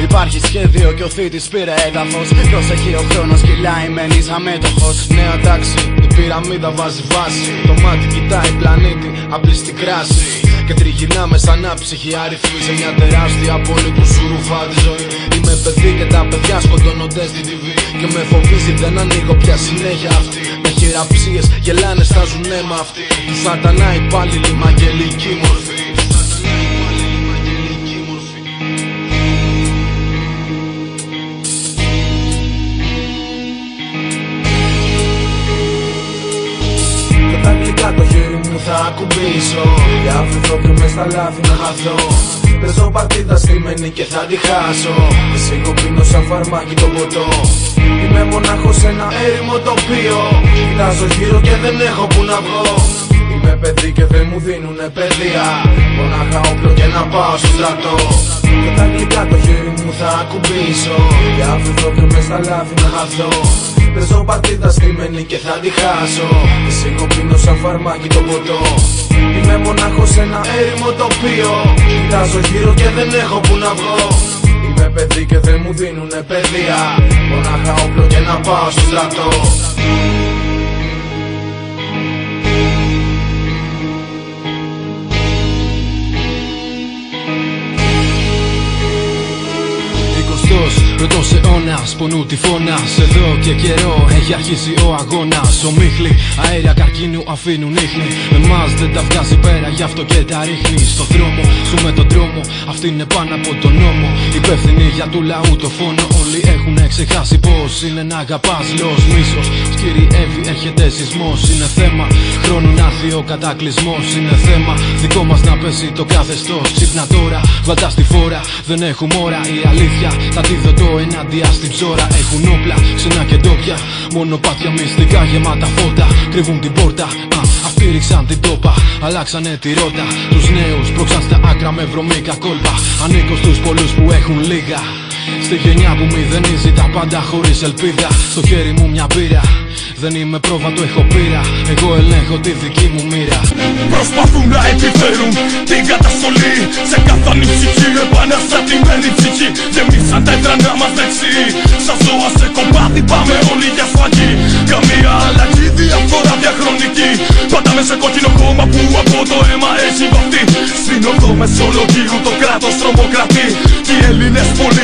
Υπάρχει σχέδιο και ο θήτης πήρε έδαφος. Προσεχεί ο χρόνος, κυλάει, μένεις αμέτωχος Νέα τάξη, η πυραμίδα βάζει βάση. Το μάτι κοιτάει πλανήτη, απλή στην κράση. Και τριγυρνάμε σαν άψυχοι αριθμοί σε μια τεράστια πόλη που σου ρουφά τη ζωή. Είμαι παιδί και τα παιδιά σκοτώνονται στη TV. Και με φοβίζει δεν ανοίγω πια συνέχεια αυτή. Με χειραψίες γελάνε, στάζουν αίμα αυτοί. Του σατανά υπάλληλοι με αγγελική μορφή. Και τα γλυκά το χέρι μου θα ακουμπήσω Για αφηθώ και μες στα λάθη να χαθώ Παίζω παρτίδα στημένη και θα τη χάσω. Εσύ εγώ πίνω σαν φαρμάκι το ποτό. Είμαι μονάχος σε ένα έρημο τοπίο. Κοιτάζω γύρω και δεν έχω που να βγω. Είμαι παιδί και δεν μου δίνουνε παιδεία. Μονάχα όπλο και να πάω στο στρατό. Και τα γλυκά το χέρι μου θα ακουμπήσω. Για αφηθώ και μες στα λάθη να χαθώ Παίζω παρτίδα στημένη και θα τη χάσω. Εσύ εγώ πίνω σαν φαρμάκι το ποτό. Είμαι μονάχος σε ένα έρημο τοπίο. Κοιτάζω γύρω και δεν έχω που να βγω. Είμαι παιδί και δεν μου δίνουνε παιδεία. Μονάχα όπλο και να πάω στο στρατό Πρώτος αιώνας, πονού τυφώνας Εδώ και καιρό έχει αρχίσει ο αγώνας. Ομίχλοι, αέρια καρκίνου αφήνουν ίχνη. Εμάς δεν τα βγάζει πέρα γι' αυτό και τα ρίχνει. Στο δρόμο, σου με τον δρόμο Αυτή είναι πάνω από τον νόμο. Υπεύθυνοι για του λαού το φόνο Όλοι έχουν ξεχάσει πως είναι να αγαπάς. Λος μίσος, σκυριεύει, έρχεται σεισμός. Είναι θέμα χρόνου να έρθει ο κατακλυσμός. Είναι θέμα δικό μας να πέσει το καθεστώς. Ξύπνα τώρα, βαλτά στη φόρα Δεν έχουμε ώρα. Η αλήθεια Τα το ενάντια στην ψώρα. Έχουν όπλα, ξενά και ντόπια Μονοπάτια μυστικά γεμάτα φώτα. Κρύβουν την πόρτα, α, αυτοί ρίξαν την τόπα. Αλλάξανε τη ρότα. Τους νέους πρόξαν στα άκρα με βρωμίκα κόλπα. Ανήκω στους πολλούς που έχουν λίγα Στη γενιά που μηδενίζει τα πάντα χωρίς ελπίδα. Στο χέρι μου μια πύρα. Δεν είμαι πρόβα, το έχω πείρα. Εγώ ελέγχω τη δική μου μοίρα. Προσπαθούν να επιφέρουν την καταστολή. Σε καθαρή ψυχή, επαναστατημένη ψυχή. Γεμίσαν τα έντρανα μας δεξί Σαν ζώα σε κομμάτι πάμε όλοι για σφαγή. Καμία αλλαγή, διαφορά διαχρονική. Πάντα με σε κόκκινο κόμμα που από το αίμα έχει βαφτεί Στην οδό μεσολογίου το κράτος τρομοκρατεί. Και οι Έλληνες πολιτικοί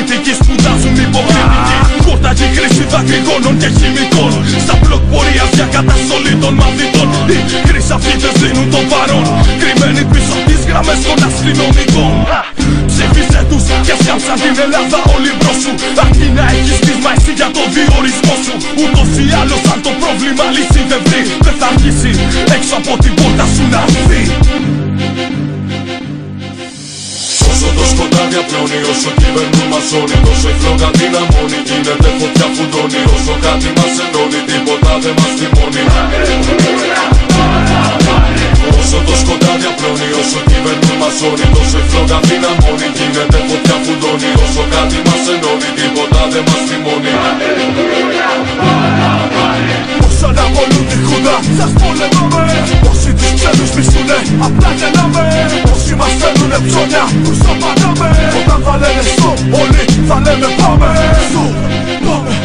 δακρυγόνων και χημικών. Στα μπλοκ πορείας για καταστολή των μαθητών. Οι χρυσαφίτες δίνουν τον παρόν. Κρυμμένοι πίσω από τις γραμμές των αστυνομικών. Ψήφισε τους και σκάψαν την Ελλάδα όλοι μπρος σου. Αρκεί να έχεις πείσμα εσύ για το διορισμό σου. Ούτως ή άλλως αν το πρόβλημα λύση δεν βρει Δεν θα αργήσει έξω από την πόρτα σου να έρθει σκοτάδια απλώνει Όσο κυβερνού μας όνει τόσο η φλόγα δυναμώνει Γίνεται φωτιά φουντώνει. Όσο κάτι μας ενώνει τίποτα δεν μας θυμώνει. Όσο το σκοτάδι απλώνει Όσο κυβερνού μας όνει τόσο η φλόγα δυναμώνει Γίνεται φωτιά φουντώνει. Όσο κάτι μας ενώνει τίποτα δεν μας θυμώνει. Όσα να πολλούν τη χούντα σας πολεμάμε. Όσοι ξένους μισούνε Απλά γεννάμε Όσοι μας φέρνουνε ψώνια Τους απαντάμε Όταν θα λένε stop Όλοι θα λέμε πάμε. Stop Πάμε Stop Πάμε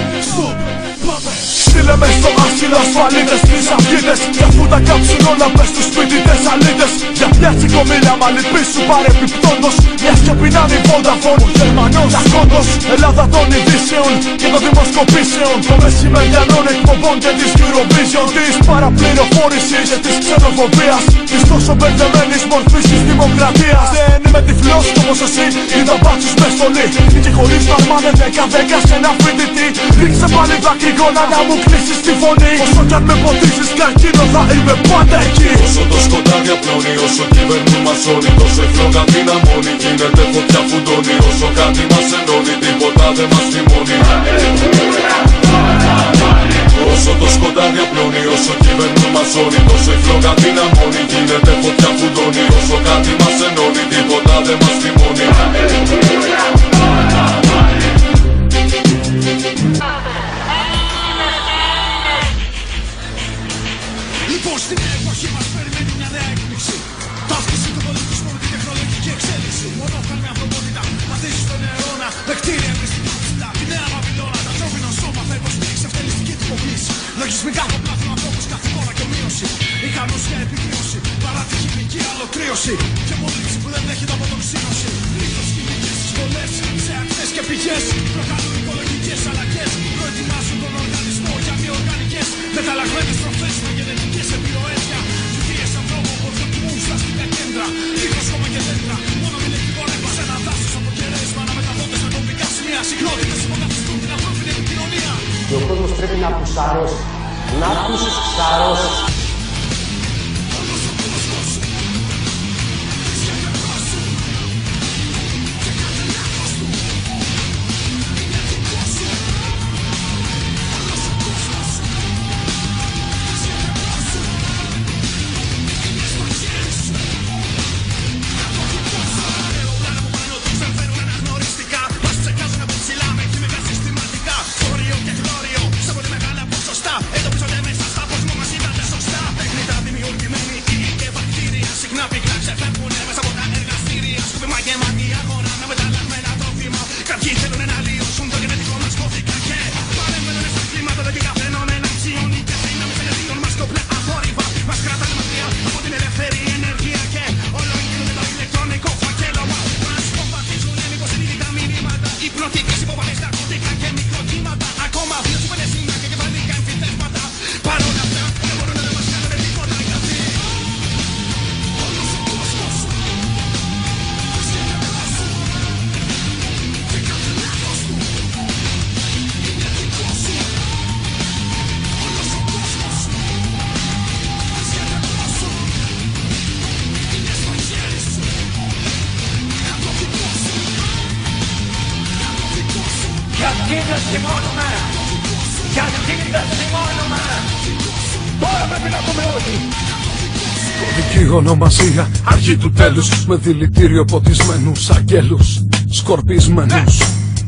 Στείλε μες στο άσυλο ασφαλίτες Τις αυγίδες Κι αφού τα κάψουν όλα πες στους σπίτιτες αλήτες. Για πιάτσικο μίλα μα σου πάρε επιπτώντος Μιας και πεινάνε η Vodafone Ο Γερμανός Ακόντος Ελλάδα των ειδήσεων και των δημοσκοπήσεων. Των μεσημεριανών εκπομπών και της Eurovision Της παραπληροφόρησης και της ξενοφοβίας. Της τόσο μπερδεμένης μορφής της δημοκρατίας. Δεν είμαι τυφλός κι όμως εσύ είδα μπάτσους μες στολή Και χωρίς να αρμάνε δέκα δέκα σε ένα φοιτητή Ρίξε πάλι δακρυγόνα να μου κλείσεις τη φωνή. Όσο κι αν με ποτίσεις καρκίνο θα είμαι πάντα εκεί. Όσο το σκοτάδι απλώνει, όσο κυβερνούν μασώνει Τόσο η φλόγα δυναμώνει, γίνεται φωτιά φουντώνει Όσο κάτι μας ενώνει, τίποτα δεν μας θυμώνει Όσο το σκοτάδι απλώνει, όσο κυβερνούν μασώνει Τόσο η φλόγα δυναμώνει, γίνεται φωτιά φουντώνει Όσο κάτι μας ενώνει, τίποτα δεν μας θυμώνει Λοιπόν στην εποχή μας περιμένει μια νέα έκπληξη. Ταύτιση του πολιτισμού με την τεχνολογική εξέλιξη. Μονόφθαλμη ανθρωπότητα Πατήσει στον αιώνα Με κτίρια εμπιστικότητα Τη νέα Βαβυλώνα Τα ανθρώπινα σώμα θα υποστηρίξει ευτελιστική τυποποίηση Λογισμικά το πλάθο ανθρώπους κάθε χώρα και ομοίωση Ικανούς για επιβίωση Παρά τη χημική αλωτρίωση Και μόλυνση που πρέπει να ακουσάρώσει. Να ακούσεις ξαρώσει. Ονομασία, αρχή του τέλους Με δηλητήριο ποτισμένους αγγέλους Σκορπισμένους.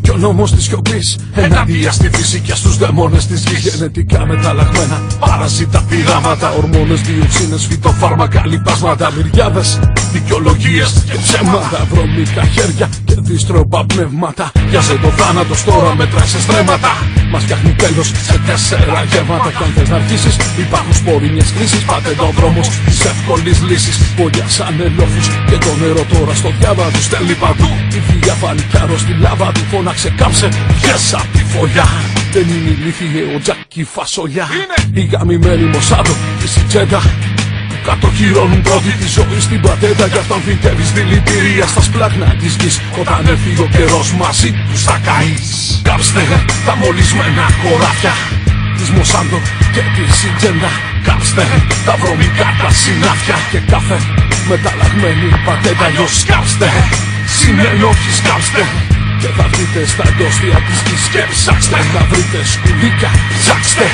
Κι ο νόμος της σιωπής Εναντία στη φύση και στους δαιμόνες της γης Γενετικά μεταλλαγμένα. Παρασίτα πειράματα Ορμόνες, διοξίνες, φυτοφάρμακα Λιπάσματα, μυριάδες Δικαιολογίες και ψέματα. Βρωμικά χέρια και δίστροπα πνεύματα. Πιάσε το θάνατος τώρα μετράει σε στρέμματα Μας φτιάχνει τέλος σε τέσσερα γεύματα Κι αν θες να αρχίσεις υπάρχουν σπόροι μιας κρίσης Πάτε το δρόμος της εύκολης λύσης. Πολιά σαν ελόφους και το νερό τώρα στο διάβα τους. Στέλνει παντού Η διάφανη κι αρρώστη λάβα του. Φώναξε κάμψε Πιες απ' τη φωλιά. Δεν είναι ηλίθιε ο Τζάκι φασολιά. Η γαμημένη Μοσάδο και η Σιτζέντα. που κατοχυρώνουν πρώτη της ζωής στην πατέντα Γι' αυτόν φυτεύεις δηλητήρια στα σπλάχνα της γης. Όταν έρθει ο καιρός μαζί τους θα καείς. Κάψτε τα μολυσμένα χωράφια της Μοσάντο και της Σιτζέντα. Κάψτε τα βρωμικά τα συνάφια και κάθε μεταλλαγμένη πατέντα Αλλιώς κάψτε συνενόχεις κάψτε και θα βρείτε στα εντόστια της γης. Και ψάξτε Να βρείτε σκουλίκια, ψάξτε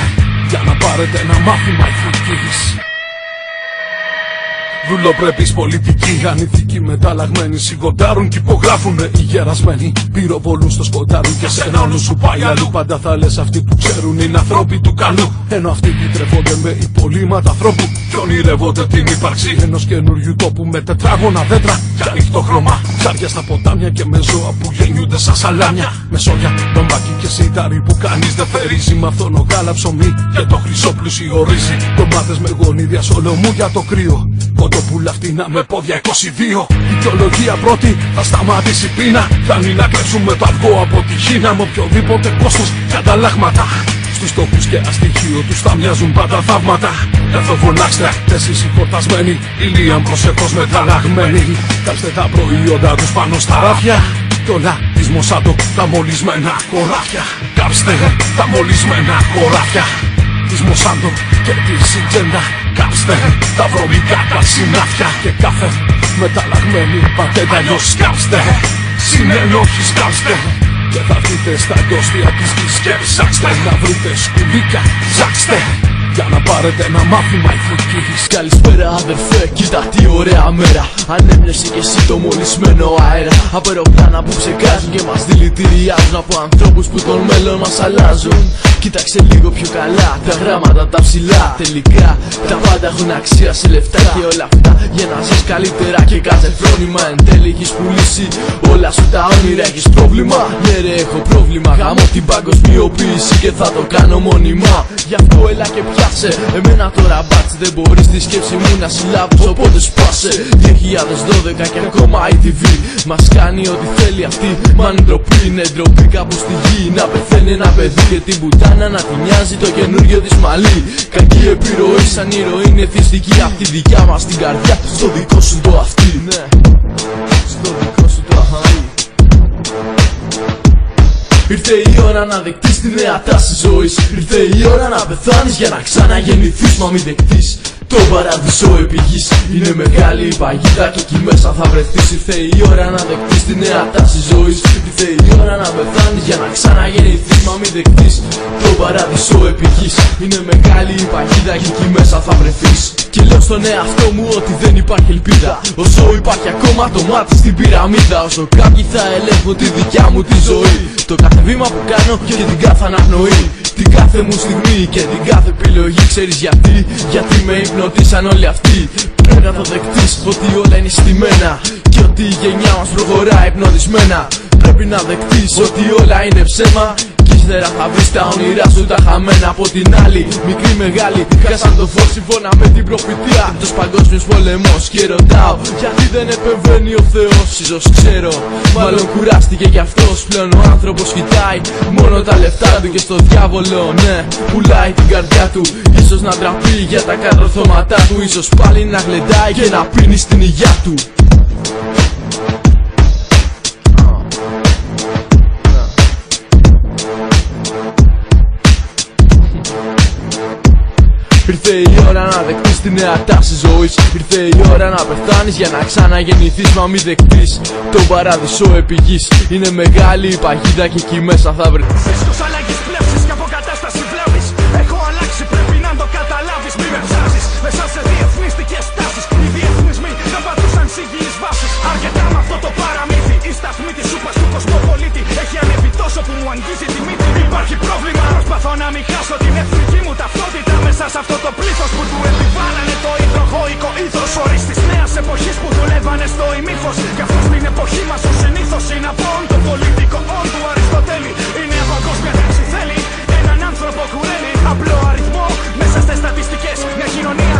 Για να πάρετε ένα μάθημα ηθικής Δουλοπρεπείς πολιτικοί, ανηθικοί μεταλλαγμένοι Σιγοντάρουν κι υπογράφουν οι γερασμένοι. Πυροβολούν στο σκοτάρουν και σε όλο σου πάει αλλού Πάντα θα λες αυτοί που ξέρουν είναι ανθρώποι του καλού. Ενώ αυτοί που τρεφόνται με υπολείμματα ανθρώπου Κι ονειρεύονται την ύπαρξη ενός καινούριου τόπου Με τετράγωνα δέντρα και ανοιχτό χρώμα. Ψάρια στα ποτάμια και με ζώα που γεννιούνται σαν σαλάμια. Με σόγια, μπαμπάκι και σιτάρι που κανείς δεν θερίζει Με αυθόνο γάλα ψωμί και το χρυσό πλούσιο ρύζι Ντομάτες με γονίδια σολομού για το κρύο Κοντοπούλα φτηνά με πόδια 22 Δικαιολογία πρώτη θα σταματήσει η πείνα. Φτάνει να κλέψουμε το αυγό από τη Χίνα. Με οποιοδήποτε κόστος και ανταλλάγματα. Στους τόπους και αστοιχείο τους θα μοιάζουν πάντα θαύματα. Εδώ φωνάξτε εσείς οι χορτασμένοι Ηλίαν προσεχώς μεταλλαγμένοι Κάψτε τα προϊόντα τους πάνω στα ράφια. Κι όλα της Μοσάντο τα μολυσμένα χωράφια Κάψτε τα μολυσμένα χωράφια της Μοσάντο και τη Σιτζέντα Κάψτε τα βρωμικά τα συνάφια Και κάθε μεταλλαγμένη πατέντα αλλιώς κάψτε Συνενόχοι σκάψτε και θα δείτε στα κόστια της γης και ψάξτε Να βρείτε σκουλίκια, ψάξτε για να πάρετε ένα μάθημα ηθικής Καλησπέρα αδερφέ, κοίτα τι ωραία μέρα. Ανέμοιασε και εσύ το μολυσμένο αέρα. Από αεροπλάνα που ψεκάζουν και μας δηλητηριάζουν Από ανθρώπους που τον μέλλον μας αλλάζουν. Κοίταξε λίγο πιο καλά τα γράμματα τα ψηλά. Τελικά τα πάντα έχουν αξία σε λεφτά. Και όλα αυτά Για να ζεις καλύτερα και κάθε φρόνημα Εν τέλει έχεις πουλήσει. Όλα σου τα όνειρα έχεις πρόβλημα. Ναι ρε έχω πρόβλημα. Γάμω την παγκοσμιοποίηση και θα το κάνω μόνιμα. Γι' αυτό έλα και πιάσε Εμένα τώρα μπάτσε δεν μπορείς τη σκέψη μου να συλλάβεις οπότε σπάσε. 2012 και ακόμα η TV Μας κάνει ό,τι θέλει αυτή Μα είναι ντροπή, είναι ντροπή κάπου στη γη Να πεθαίνει ένα παιδί. Και την πουτάνα να τη μοιάζει το καινούριο της μαλλί. Κακή επιρροή σαν ηρωίνη εθιστική Απ' τη δικιά μας την καρδιά. Στο δικό σου το αυτή. Ναι, στο δικό Ήρθε η ώρα να δεκτείς τη νέα τάση ζωής. Ήρθε η ώρα να πεθάνεις για να ξαναγεννηθείς Μα μην δεκτείς το παραδεισό επί Είναι μεγάλη η παγίδα και εκεί μέσα θα βρεθείς. Ήρθε η ώρα να δεκτείς τη νέα τάση ζωής. Ήρθε η ώρα να πεθάνεις για να ξαναγεννηθείς. Μα μην δεκτείς το παραδεισό επί Είναι μεγάλη η παγίδα και εκεί μέσα θα βρεθείς. Και λέω στον εαυτό μου ότι δεν υπάρχει ελπίδα. Όσο υπάρχει ακόμα το μάτι στην πυραμίδα. Όσο κάποιοι θα ελέγχουν τη δικιά μου τη ζωή. Το κάθε βήμα που κάνω και την κάθε αναπνοή. Την κάθε μου στιγμή και την κάθε επιλογή. Ξέρεις γιατί, γιατί με υπνοτίσαν όλοι αυτοί. Πρέπει να το δεκτείς ότι όλα είναι στημένα Και ότι η γενιά μας προχωρά υπνοτισμένα Πρέπει να δεκτείς ότι όλα είναι ψέμα Ύστερα θα βρεις τα όνειρά σου τα χαμένα από την άλλη. Μικρή μεγάλη χάσαν το φως σύμφωνα με την προφητεία. Τους παγκόσμιος πολεμός και ρωτάω Γιατί δεν επεμβαίνει ο Θεός; Ίσως ξέρω Μάλλον κουράστηκε κι αυτός. Πλέον ο άνθρωπος κοιτάει Μόνο τα λεφτά του και στο διάβολο ναι Πουλάει την καρδιά του. Ίσως να τραπεί για τα κατορθώματά του Ίσως πάλι να γλεντάει και να πίνει στην υγειά του Ήρθε η ώρα να δεκτείς τη νέα τάση ζωής. Ήρθε η ώρα να πεθάνεις για να ξαναγεννηθείς Μα μη δεκτείς τον παράδεισο επί γης. Είναι μεγάλη η παγίδα και εκεί μέσα θα βρεθείς. Ρίσκος αλλαγής πλεύσης και αποκατάσταση βλάβης Έχω αλλάξει πρέπει να το καταλάβεις. Μη με ψάζεις μέσα σε διεθνιστικές τάσεις. Οι διεθνισμοί δεν πατούσαν σίγγιες βάσεις. Αρκετά με αυτό το παραμύθι. Η σταθμή της σούπας του κοσμοπολίτη. Έχει ανέβει τόσο που μου αγγίζει τη μύτη. Υπάρχει πρόβλημα. Προσπαθώ να μην χάσω την εθνική μου ταυτότητα Μέσα σε αυτό το πλήθος που του επιβάλλανε το υδροχόικο είδος Φορείς της νέας εποχής που δουλεύανε στο ημίφος Κι αυτό στην εποχή μας ο συνήθως είναι από το πολιτικό όν του Αριστοτέλη. Η νέα παγκόσμια τάξη θέλει έναν άνθρωπο κουρέλι Απλό αριθμό. Μέσα στις στατιστικές Μια κοινωνία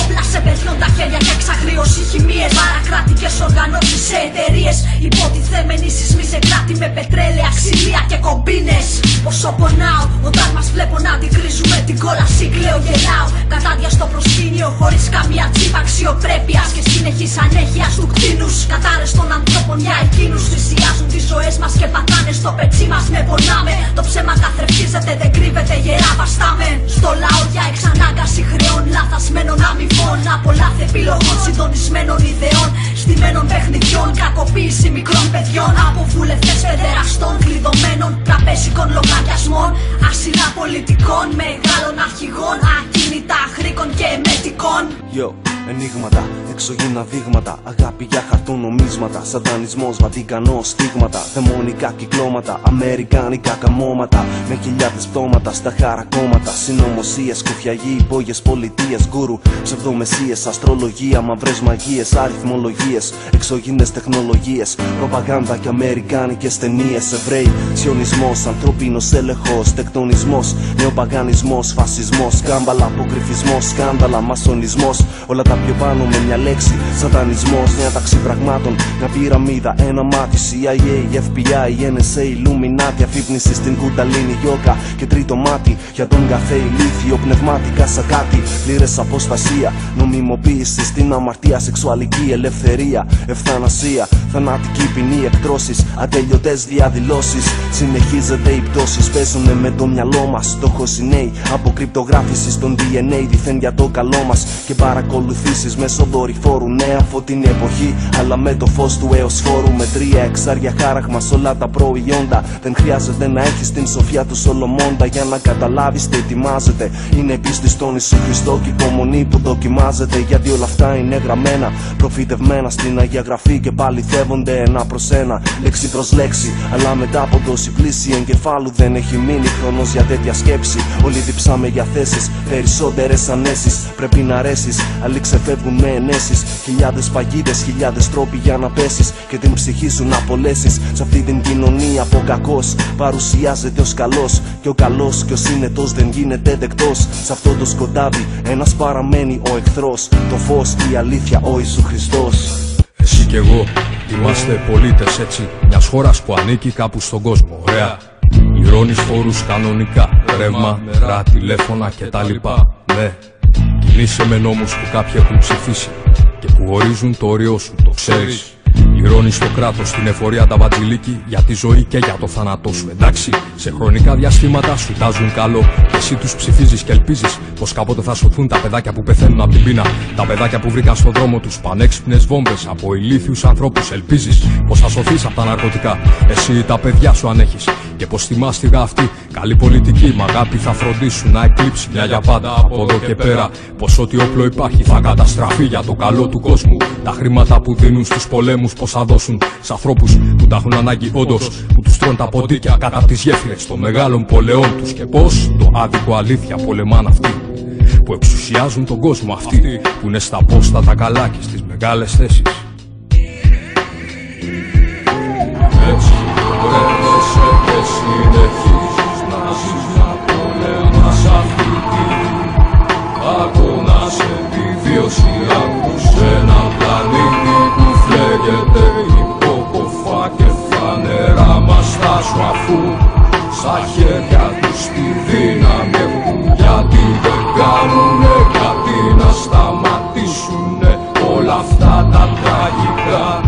Όπλα σε παιδιών τα χέρια και εξαγρίωση χημίες. Παρακράτικε οργανώσεις σε εταιρείες. Υποτιθέμενοι σεισμοί σε κράτη με πετρέλαια, ξυλία και κομπίνες. Πόσο πονάω, όταν μας βλέπω να αντικρίζουμε την κόλαση, κλαίω γελάω. Κατάδια στο προσκήνιο, χωρίς καμία τσίπα αξιοπρέπειας και συνεχής ανέχεια του κτίνους. Κατάρε των ανθρώπων για εκείνους θυσιάζουν τις ζωές μας και πατάνε στο πετσί μας. Με πονάμε, το ψέμα καθρεφτίζεται, δεν κρύβεται, γερά βαστάμε. Στο λαό για εξανάγκαση χρεών λαθασμένων αμοιβών Απολαύθε επιλογών συντονισμένων ιδεών Στημένων παιχνιδιών, κακοποίηση μικρών παιδιών Από βουλευτές φεδεραστών κλειδωμένων Τραπέζικων λογαριασμών Ασυλά πολιτικών, μεγάλων αρχηγών Ακίνητα χρήκων και εμετικών. Ενίγματα, εξωγήνα δείγματα. Αγάπη για χαρτονομίσματα. Σαντανισμός, βατικανός, στίγματα. Δαιμονικά κυκλώματα. Αμερικάνικα καμώματα. Με χιλιάδε πτώματα στα χαρακόμματα. Συνωμοσίες, κουφιαγή, υπόγειες πολιτείες. Γκούρου, ψευδομεσίες, αστρολογία. Μαυρές μαγείες, αριθμολογίες. Εξωγήνες τεχνολογίες. Προπαγάνδα και αμερικάνικες ταινίες. Εβραίοι, σιωνισμός, ανθρώπινο έλεγχος. Τεκτονισμός, νεοπαγανισμός, φασισμός. Κάμπαλα, αποκρυφισμός, σκάνδαλα, μασονισμός. Όλα τα πιο πάνω με μια λέξη. Σατανισμός, νέα ταξί πραγμάτων. Μια πυραμίδα, ένα μάτι. CIA, FBI, NSA, Illuminati. Αφύπνιση στην κουνταλίνη γιόκα. Και τρίτο μάτι για τον καθέ ηλίθιο πνευματικά σαν κάτι. Πλήρες αποστασία, νομιμοποίηση στην αμαρτία, σεξουαλική ελευθερία, ευθανασία, θανατική ποινή, εκτρώσεις, ατέλειωτε διαδηλώσεις. Συνεχίζεται οι πτώσει, παίζουνε με το μυαλό μας. Στόχο οι νέοι, αποκρυπτογράφηση στον DNA, δίθεν για το καλό μας. Και παρακολουθήσει μέσω δορυφόρου, νέα φωτεινή εποχή. Αλλά με το φως του έως φόρου, με τρία εξάρια χάραγμα σε όλα τα προϊόντα. Δεν χρειάζεται να έχεις την σοφιά του Σολομώντα για να καταλάβεις τι ετοιμάζεται. Είναι πίστη στον Ιησού Χριστό και υπομονή που δοκιμάζεται. Γιατί όλα αυτά είναι γραμμένα, προφητευμένα στην Αγία Γραφή και παληθεύονται ένα προς ένα, λέξη προς λέξη. Αλλά μετά από τόση πλήση εγκεφάλου δεν έχει μείνει χρόνος για τέτοια σκέψη. Όλοι διψάμε για θέσεις, περισσότερες ανέσεις. Πρέπει να αρέσει, άλλοι ξεφεύγουν με ενέσεις. Χιλιάδες παγίδες, χιλιάδες τρόποι για να πέσεις και την ψυχή σου να απολέσεις. Σε αυτή την κοινωνία που ο κακός παρουσιάζεται ως καλός. Και ο καλός και ο σύνετο δεν γίνεται δεκτός. Σε αυτό το σκοτάδι ένας παραμένει ο εχθρός. Το φως, η αλήθεια, ο Ιησού Χριστός. Εσύ κι εγώ είμαστε πολίτες έτσι Μιας χώρας που ανήκει κάπου στον κόσμο Ωραία Πληρώνεις φόρους κανονικά Ρεύμα, νερά, τηλέφωνα κτλ Ναι Κινείσαι με νόμους που κάποιοι έχουν ψηφίσει Και που ορίζουν το όριό σου Το ξέρεις Πληρώνει το κράτος την εφορία τα βατζιλίκη για τη ζωή και για το θάνατό σου. Εντάξει, σε χρονικά διαστήματα σου τάζουν καλό και εσύ τους ψηφίζεις και ελπίζεις πως κάποτε θα σωθούν τα παιδάκια που πεθαίνουν από την πείνα. Τα παιδάκια που βρήκαν στον δρόμο τους πανέξυπνες βόμβες από ηλίθιους ανθρώπους. Ελπίζεις πως θα σωθείς από τα ναρκωτικά. Εσύ τα παιδιά σου αν έχεις και πως τη μάστιγα αυτή καλή πολιτική με αγάπη θα φροντίσουν να εκλείψει μια για πάντα από εδώ και πέρα. Πως ό,τι όπλο υπάρχει θα καταστραφεί για το καλό του κόσμου. Τα χρήματα που δίνουν στους πολέμους πώ θα δώσουν σε ανθρώπους που τα έχουν ανάγκη όντως. Που τους τρώνε τα ποντίκια κατά τις γέφυρες των μεγάλων πολεών τους. Και πώ το άδικο αλήθεια πολεμάν αυτοί που εξουσιάζουν τον κόσμο αυτοί που είναι στα πόστα τα καλά και στις μεγάλες θέσεις. Έτσι τρέπεσαι και συνεχίζεις να ζεις να πολεμάς αυτή τη αγώνα σε επιβίωση ακούς ένα πλανήτη που φλέγεται υποκοφά και φανερά μας θα σου αφού στα χέρια τους τη δύναμη έχουν γιατί δεν κάνουνε κάτι να σταματήσουνε όλα αυτά τα τραγικά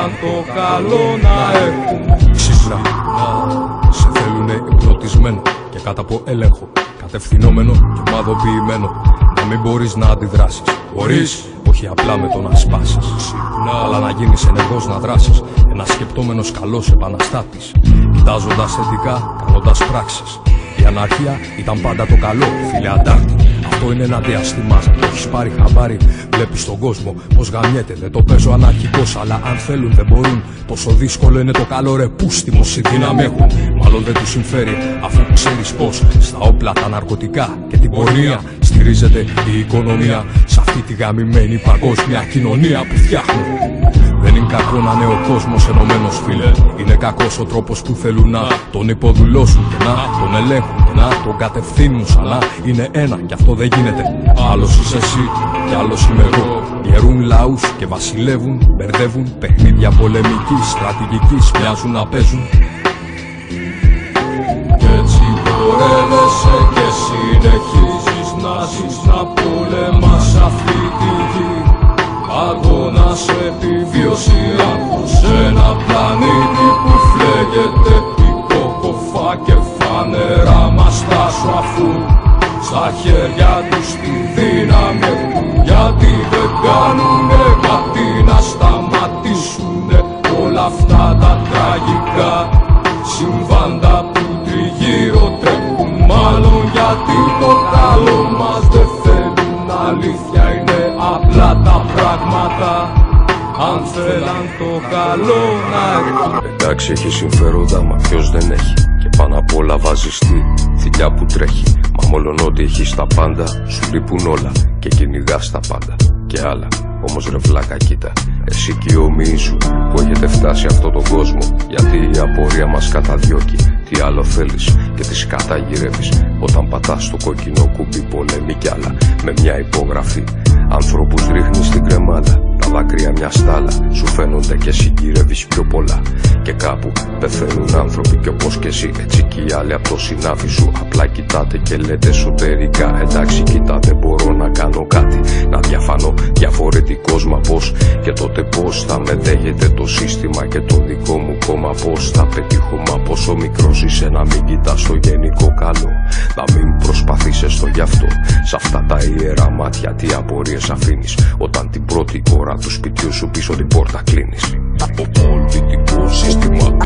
θέλαν το καλό να έχουν. Ξύπνα, σε θέλουνε υπνοτισμένο και κάτω από έλεγχο. Κατευθυνόμενο και ομαδοποιημένο να μην μπορείς να αντιδράσεις. Μπορείς, όχι απλά με το να σπάσεις. Αλλά να γίνεις ενεργός να δράσεις. Ένας σκεπτόμενος καλός επαναστάτης. Κοιτάζοντας θετικά, κάνοντας πράξεις. Η αναρχία ήταν πάντα το καλό, φίλε αντάρτη. Αυτό είναι ένα διάστημα. Το έχεις πάρει χαμπάρι. Βλέπεις τον κόσμο πω γαμιέται. Δεν το παίζω αναρχικός, αλλά αν θέλουν δεν μπορούν. Πόσο δύσκολο είναι το καλό ρε πούστιμο η δύναμη έχουν. Μάλλον δεν τους συμφέρει αφού ξέρεις πως στα όπλα, τα ναρκωτικά και την πορεία στηρίζεται η οικονομία. Σε αυτή τη γαμημένη παγκόσμια κοινωνία που φτιάχνουν. Δεν είναι κακό να είναι ο κόσμος ενωμένος, φίλε. Είναι κακός ο τρόπος που θέλουν να τον υποδουλώσουν και να τον ελέγχουν και να τον κατευθύνουν σαν να είναι ένα. Και αυτό δεν γίνεται. Άλλος είσαι εσύ και άλλος είμαι εγώ. Γερούν λαούς και βασιλεύουν, μπερδεύουν παιχνίδια πολεμικής, στρατηγικής. Μοιάζουν να παίζουν. Κι έτσι πορεύεσαι και συνεχίζεις να ζεις να πολεμάς αυτή τη γη. Αγώνα σε επιβίωση ακούς ένα πλανήτη που φλέγεται. Υποκοφά και φανερά μας τα σου αφού. Στα χέρια τους τη δύναμη έχουν γιατί δεν κάνουνε κάτι να σταματήσουνε. Όλα αυτά τα τραγικά συμβάντα που τριγύρω τρέχουν μάλλον γιατί το καλό μας δεν θέλουν. Αλήθεια είναι απλά τα πράγματα. Αν θέλαν το καλό να έχουν. Εντάξει έχει συμφέροντα μα ποιος δεν έχει. Και πάνω απ' όλα βάζεις τη θηλιά που τρέχει. Μα μόλον ότι έχεις τα πάντα Σου λείπουν όλα και κυνηγάς τα πάντα. Και άλλα. Όμως ρε βλάκα κοίτα Εσύ και οι ομοίοι σου που έχετε φτάσει αυτόν τον κόσμο Γιατί η απορία μας καταδιώκει Τι άλλο θέλεις και τις σκάτα γυρεύεις Όταν πατάς το κόκκινο κουμπί πολέμη κι άλλα Με μια υπογραφή. Ανθρώπους ρίχνεις στην κρεμάλα τα δάκρυα μια στάλα. Σου φαίνονται και συγκυρεύεις πιο πολλά. Και κάπου πεθαίνουν άνθρωποι κι όπως και εσύ. Έτσι κι οι άλλοι από το συνάφι σου. Απλά κοιτάτε και λέτε εσωτερικά. Εντάξει κοίτα δεν μπορώ να κάνω κάτι. Να διαφανώ διαφορετικός μα πως Και τότε πως θα με δέχεται το σύστημα Και το δικό μου κόμμα πως θα πετύχω Μα πόσο μικρός είσαι να μην κοιτάς το γενικό καλό. Να μην προσπαθείς έστω γι' αυτό. Σ' αυτά τα ιερά μάτια τι απορίες αφήνεις. Όταν την πρώτη ώρα του σπιτιού σου πίσω την πόρτα κλείνεις. Από πολιτικό σύστημα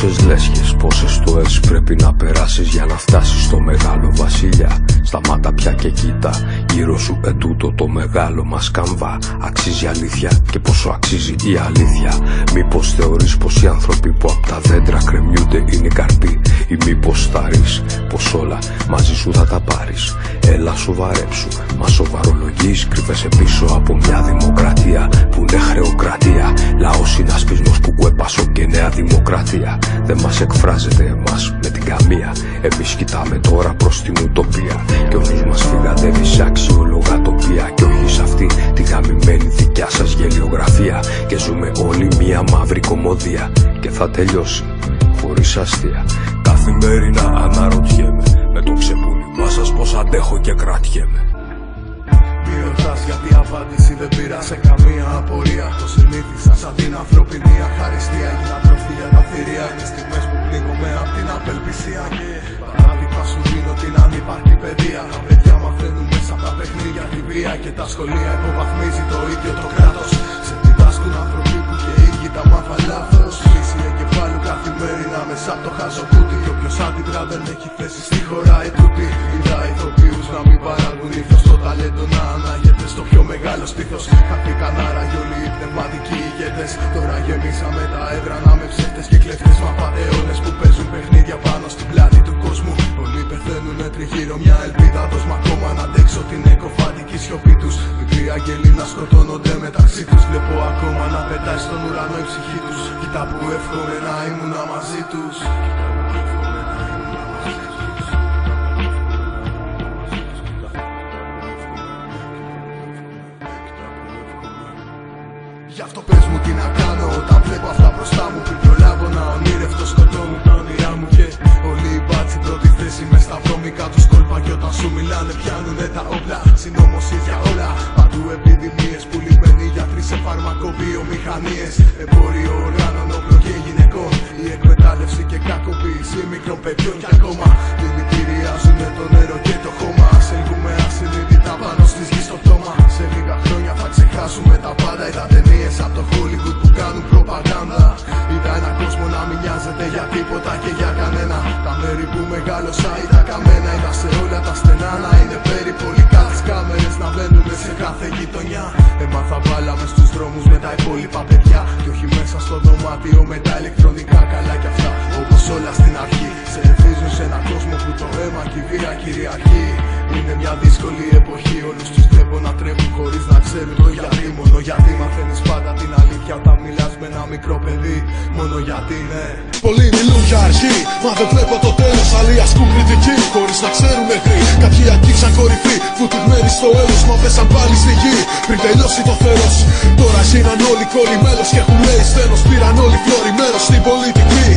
πόσες λέσχες, πόσες τοές πρέπει να περάσεις για να φτάσεις στο μεγάλο βασιλιά Σταμάτα πια και κοίτα γύρω σου ετούτο το μεγάλο μας καμβά. Αξίζει αλήθεια και πόσο αξίζει η αλήθεια. Μήπως θεωρείς πως οι άνθρωποι που απ' τα δέντρα κρεμιούνται είναι καρποί; Ή μήπως θα ρεις πως όλα μαζί σου θα τα πάρεις. Έλα σοβαρέψου, μα σοβαρολογείς Κρύβεσαι πίσω από μια δημοκρατία που είναι χρεοκρατία. Λαός συνασπισμός που κουέπασο και νέα δημοκρατία. Δεν μας εκφράζεται εμάς με την καμία. Εμείς κοιτάμε τώρα προς την ουτοπία. Και ο νους μας φυγαδεύει σε αξιόλογα τοπία Και όχι σε αυτή τη γαμημένη δικιά σας γελιογραφία. Και ζούμε όλοι μια μαύρη κομμωδία. Και θα τελειώσει χωρίς αστεία Καθημερινά αναρωτιέμαι. Με το ξεπούλημά σας πως αντέχω και κρατιέμαι. Μη ρωτάς γιατί απάντηση δεν πήρα σε καμία απορία. Το συνήθισα σαν την ανθρωπινή αχαριστία Έγινα τροφή για τα θηρία Είναι στιγμές που πνίγομαι απ' την απελπισία Και παράδειγμα σου δίνω την ανύπαρκη παιδεία. Τα παιδιά μαθαίνουν μέσα απ' τα παιχνίδια τη βία Και τα σχολεία. Υποβαθμίζει το ίδιο το κράτος. Σε διδάσκουν άνθρωποι που και οι ίδιοι τα μάθα λάθος Φύση εγκεφάλου καθημερινά μέσα απ' το χαζοκούτι. Και όποιος αντιδρά δεν έχει θέση στη χώρα ετούτη Είδα ηθοποιούς να μην παράγουν ήθος Το ταλέντο να ανάγεται στο πιο μεγάλο στήθος Χαθήκαν άραγε όλοι οι πνευματικοί ηγέτες. Τώρα γεμίσαμε τα έδρανα με ψεύτες και κλέφτες. Μα πατεώνες που παίζουν παιχνίδια πάνω στην πλάτη του κόσμου. Πολλοί πεθαίνουνε τριγύρω μια ελπίδα τους. Μα ακόμα να αντέξω την εκοφαντική σιωπή τους. Μικροί αγγελοί να σκοτώνονται μεταξύ τους. Βλέπω ακόμα να πετάει στον ουρανό η ψυχή τους. Κοίτα που εύχομαι να ήμουν μαζί τους Γι' αυτό πες μου τι να κάνω. Όταν βλέπω αυτά μπροστά μου. Πριν προλάβω να ονειρευτώ σκοτώνω τα όνειρά μου. Και όλοι οι μπάτσι πρώτη θέση μες στα βρώμικα τους κόλπα. Και όταν σου μιλάνε πιάνουνε τα όπλα. Συνόμωση για όλα. Παντού επιδημίες πουλημένοι γιατροί σε φαρμακοβιομηχανίες Εμπόριο οργάνων όπλων και γυναικών. Η εκμετάλλευση και κακοποίηση μικρών παιδιών και ακόμα Δηλητηριάζουνε το νερό και το χώμα θα ξεχάσουμε τα πάντα Είδα ταινίες από το Hollywood που κάνουν προπαγάνδα. Είδα ένα κόσμο να μην νοιάζεται για τίποτα και για κανένα. Τα μέρη που μεγάλωσα είδα καμένα Είδα σε όλα τα στενά. Να είναι περιπολικά Τις κάμερες να μπαίνουνε σε κάθε γειτονιά. Έμαθα μπάλα μες στους δρόμους με τα υπόλοιπα παιδιά. Και όχι μέσα στο δωμάτιο με τα ηλεκτρονικά καλά κι αυτά Όπως όλα στην αρχή. Σε που το αίμα και η βία κυριαρχεί Είναι μια δύσκολη εποχή. Όλους τους βλέπω να τρέχουν χωρίς να ξέρουν το γιατί. Μόνο γιατί μαθαίνεις πάντα την αλήθεια. Όταν μιλάς με ένα μικρό παιδί Μόνο γιατί ναι. Πολλοί μιλούν για αρχή, μα δεν βλέπω το τέλος. Άλλοι ασκούν κριτική, χωρίς να ξέρουν μέχρι. Κάποιοι αγγίξαν κορυφή, βουτυγμένοι στο έλος Μα πέσαν πάλι στη γη, πριν τελειώσει το θέρος Τώρα γίναν όλοι κόλλοι μέλος και έχουν λέει στένος Πήραν όλοι φλόρι μέρος στην πολιτική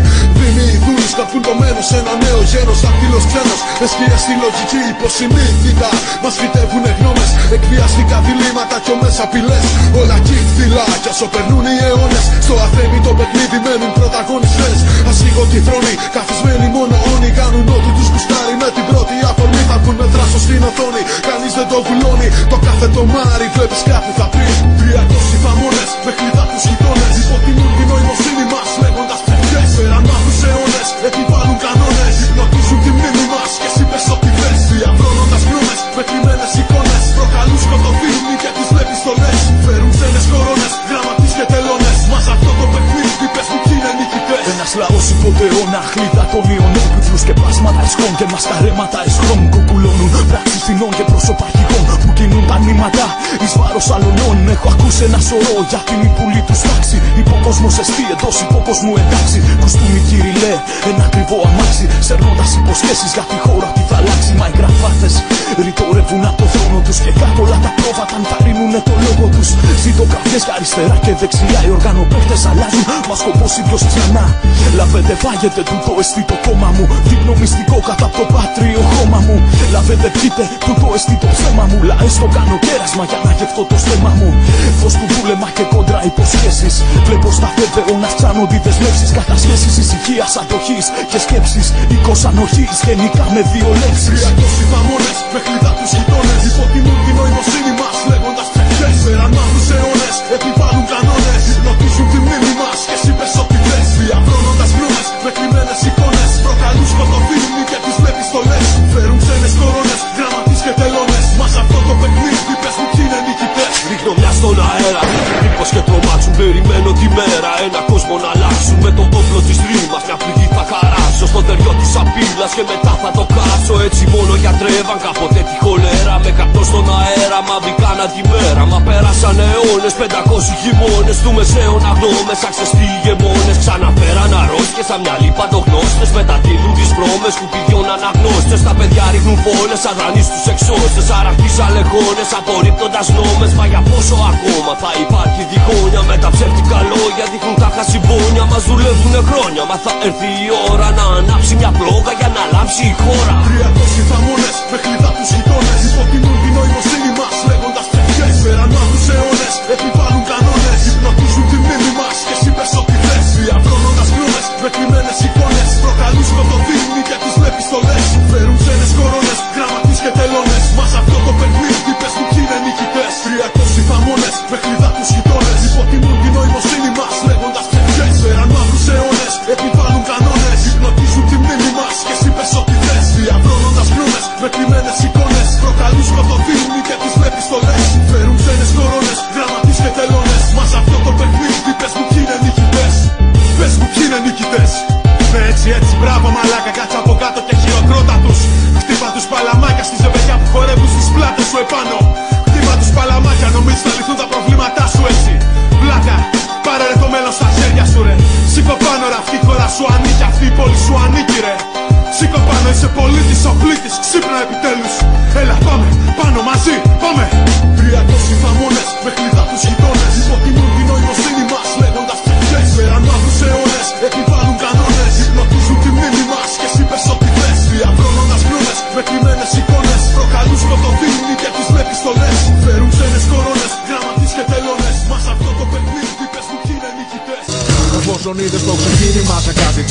Δήμοι δούλοι σκαπουλωμένο σε ένα νέο γένος Δακτύλος ξένος, με σκιές στη λογική υποσυνείδητα Μας φυτεύουνε γνώμες, εκβιαστικά διλήμματα κι ομές απειλές. Όλα κύφθυλα κι όσο περνούν οι αιώνες. Στο αθέμητο παιχνίδι μένουν πρωταγωνιστές. Ας λίγο τη θρόνη, καθισμένοι μόνο όνοι. Κάνουν ό,τι τους κουστάρει με την πρώτη αφορμή Θα βγουν με δράσο στην οθόνη, κανείς δεν το βουλώνει. Το κάθε το μάρι βλέπεις κάτι θα πει. 300 φαμόνες, με κλειδά τους γειτόνες Υποτιμούν την νοημοσύνη μας. λέγοντας ψευδές Πέραν από τους αιώνες, αιώνα χλίδα των λιονόπιπλους και πλάσματα εσχών και μασκαρέματα εσχρών κουκουλώνουν πράξεις θυνών και πρόσωπα αρχηγών που κινούν τα νήματα εις βάρος αλωνών έχω ακούσει ένα σωρό για την υπουλή τους τάξη. Υποκόσμος εστί εντός υποκόσμου εντάξει. Κουστούμι κυριλέ ένα ακριβό αμάξι σερνώντας υποσχέσεις για τη χώρα τι θα αλλάξει μα οι γραφάτες ρητορεύουν από το θρόνο τους και κάτω όλα τα πρόβατα ενθαρρύνουνε το λόγο τους. Ζήτω καφιές και αριστερά και δεξιά οι οργανοπαίχτες αλλάζουν μα σκοπός ίδιος ξανά λαβετε φάγετε τούτο εστί το κόμμα μου. Δείπνο μυστικό κατά από το πάτριο χώμα μου. Λαβετε πείτε τούτο εστί το ψέμα μου. Λαέ στο κάνω κέρασμα για να γευτώ το στέμα μου. Φως του δούλεμα και κόντρα υποσχέσεις. Βλέπω στα φεύγω να αυξάνονται οι δεσμεύσεις. Κατασχέσεις ησυχίας αντοχής και σκέψεις. Οίκος ανοχής γενικά με δύο λέξεις Τριακόσι θαμώνες με χλίδα τους γειτόνες. Υποτιμούν την νοημοσύνη μας λέγοντας ψευτές Πέραν μαύρους αιώνες επιβάλλουν κανόνες Υπνοτίζουν τη Μα μπήκαν αντιμέρα Μα πέρασαν αιώνες Πεντακόσιοι χειμώνες. Του μεσαίων αγνώμες Αξεστοί ηγεμόνες. Ξαναφέραν αρρώστιες Σαν μυαλί παντογνώστες Μεταδίδουν τις βρώμες Σκουπιδιών αναγνώστες. Τα παιδιά ρίχνουν φόλες Αδρανείς τους εξώστες. Αραχτείς αλεγόνες Απορρίπτοντας νόμες. Μα για πόσο ακόμα θα υπάρχει διχόνια Με τα ψεύτικα λόγια; Δείχνουν τα χασιμπόνια Μας δουλεύουνε χρόνια. Μα θα έρθει η ώρα να ανάψει μια πλόγα Για να λάμψει η χώρα. Τριακόσι θαμώνες με χλίδα τους γειτόνες. Υποτιμούν την Πέραν μαύρους αιώνες επιβάλλουν κανόνες. Υπνοτίζουν τη μνήμη μας και εσύ πες ό,τι θες Διαβρώνοντας γνώμες με κρυμμένες εικόνες. Προκαλούν σκοτωθήνη και τις βλέπεις στολές σου επάνω. Χτύπα τους παλαμάκια νομίζεις θα λυθούν τα προβλήματά σου έτσι. Βλάκα πάρε ρε το μέλλον στα χέρια σου ρε. Σήκω πάνω ρε αυτή η χώρα σου ανήκει αυτή η πόλη σου ανήκει ρε. Σήκω πάνω είσαι πολίτης ο πλήτης ξύπνα επιτέλους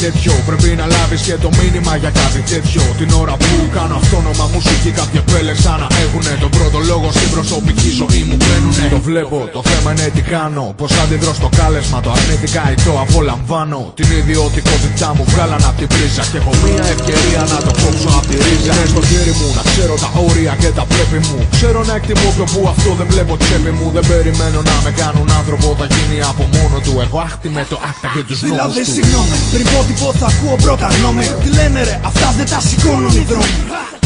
τέτοιο, πρέπει να λάβεις και το μήνυμα για κάτι τέτοιο. Την ώρα που κάνω αυτόνομα μουσική, κάποιοι επέλεξαν να έχουν τον πρώτο λόγο στην προσωπική ζωή μου. Μπαίνουνε. Το βλέπω, το θέμα είναι τι κάνω. Πώς αντιδρώ στο κάλεσμα, το αρνητικά ή το απολαμβάνω. Την ιδιωτικότητά μου βγάλαν από την πρίζα. Και έχω μία ευκαιρία να το κόψω από τη ρίζα. Είναι στο χέρι μου να ξέρω τα όρια και τα πρέπει μου. Ξέρω να εκτιμώ και που αυτό δεν βλέπω τσέπη μου. Δεν περιμένω να με κάνουν άνθρωπο, θα γίνει από μόνο του. Εγώ άχτι με το ACTA και τους νόμους Δηλαδή του. συγγνώμη, πριν πω τι πω θα ακούω πρώτα γνώμη. Τι λένε ρε, αυτά δεν τα σηκώνουν οι δρόμοι.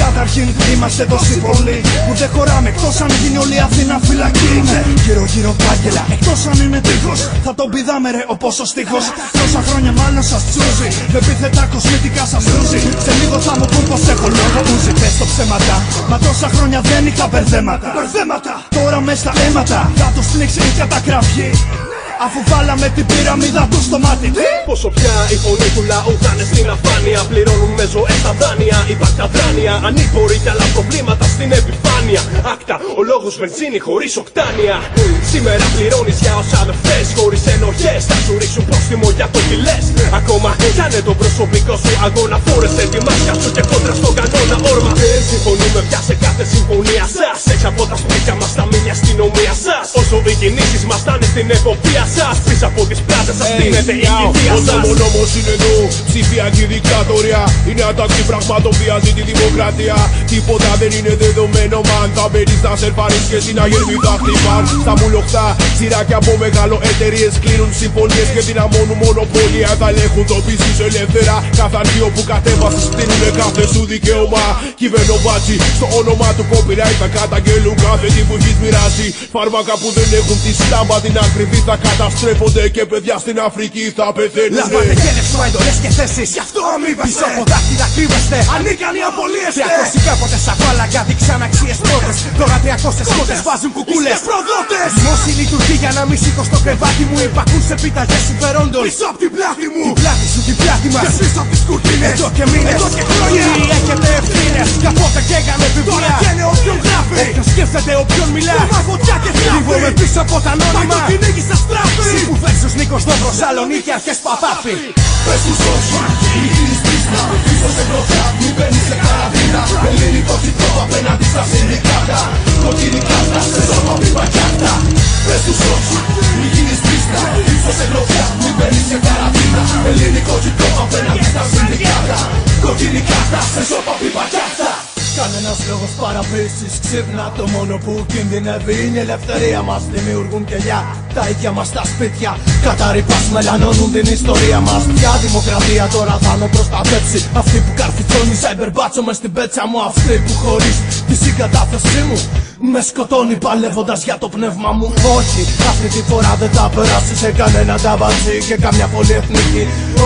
Καταρχήν είμαστε τόσοι πολλοί που δεν χωράμε Εκτός αν γίνει όλη η Αθήνα φυλακή Ναι, γύρω γύρω πάγκελα, εκτός αν είναι τείχος. Θα τον πηδάμε ρε όπως ο στίχος Τόσα χρόνια μάλλον σας τσούζει Με επίθετα κοσμητικά σας λούζει Σε λίγο θα μου πούν πως έχω λόγο ούζι. Πες το ψέματα, μα τόσα χρόνια δεν είχα μπερδέματα. Μπερδέματα, τώρα μες στα αίματα. Θα τους πνίξει η κατακραυγή Αφού βάλαμε την πυραμίδα του στο μάτι Πόσο πια η φωνή του λαού θα είναι στην αφάνεια. Πληρώνουν με ζωές τα δάνεια, υπαρκτα δράνεια Ανήποροι κι άλλα προβλήματα στην επιφάνεια. ACTA, ο λόγος βενζίνη χωρίς οκτάνια. Σήμερα πληρώνεις για όσα δεν θες. Χωρίς ενοχές θα σου ρίξουν πρόστιμο για το τι λες. Ακόμα κάνε το προσωπικό σου αγώνα. Φόρεσε τη μάσκα σου και κόντρα στον κανόνα. Όρμα. Δεν συμφωνούμε πια σε κάθε συμφωνία σας. Έξω από τα σπίτια μας θα μείνει η αστυνομία σας. Όσο οι κινήσεις μας Βαστάνε στην εποπτεία σα. Πίσω από τις πλάτες σα στείνεται η κηδεία Ο σας. νόμο όμως είναι νου, ψηφιακή δικτατορία. Είναι ατάξη πραγμάτων βιάζει τη δημοκρατία. Τίποτα δεν είναι δεδομένο μαν. Θα μπαίνεις να σερφάρεις και στην αγερμή θα χτυπάν. Στα μουλοχτά, σειράκια από μεγάλο εταιρείες Κλείνουν συμφωνίες και δυναμώνουν μονοπόλια. Θα ελέγχουν το πίστη ελεύθερα Κάθε αρχείο που κατέβασες. Στείλουνε κάθε σου δικαίωμα. Κυβερνό μπάτσι, στο όνομα του copyright Θα καταγγέλουν κάθε τι που έχεις μοιράσει. Φάρμακα που δεν έχουν τη στάμπα την ακριβή Θα καταστρέφονται και παιδιά στην Αφρική θα πεθαίνουν. Λαμβάνετε και λεφτό εντολές και θέσεις. Γι' αυτό αμείβεστε Πίσω από δάχτυλα κρύβεστε. Ανίκανοι απολύεστε. 200 κάποτε σακάλαγκα δείξαν αξίες πρώτες Τώρα 300 σκότες βάζουν κουκούλες. Προδότες. Δημόσιοι λειτουργεί για να μην σήκω στο κρεβάτι μου. Υπακούν σε πίταγες συμφερόντων. Πίσω απ' την πλάτη μου. Την πλάτη σου, την πλάτη μας. Και πίσω απ' τις κουρτίνες. Εδώ και μήνες, εδώ και χρόνια. Κύριοι έχετε ευθύνες. Κάποτε καίγανε βιβλία. Τώρα καίνε όποιον γράφει. Όποιον σκέφτεται, όποιον μιλά. Τρομά φωτιά και θράφει Λίβομαι πίσω από τα ανώνυμα Πάει το κυνήγι σας τράφει Συμπου versus Νίκος Νόβρος Σαλονίκη αρχές Παπάφη Πες τους όχι, μη γίνεις πίστα. Πίσω σε γροθιά, μη μπαίνεις σε καραβίνα Ελληνικό τσιτό απέναντι στα συνδικάτα Κοκκινή κάρτα, σε σώμα πίπα κάρτα παραπίσεις ξύπνα Το μόνο που κινδυνεύει. Είναι η ελευθερία μας. Δημιουργούν κελιά. Τα ίδια μας τα σπίτια. Καταρρυπάς μελανώνουν την ιστορία μας. Ποια δημοκρατία τώρα θα με προστατεύσει Αυτή που καρφιτσώνει cyber μπάτσο μες στην πέτσα μου. Αυτή που χωρίς τη συγκατάθεσή μου με σκοτώνει παλεύοντας για το πνεύμα μου. Όχι, αυτή τη φορά δεν θα περάσει σε κανένα ταμπατζή Και καμιά πολυεθνική.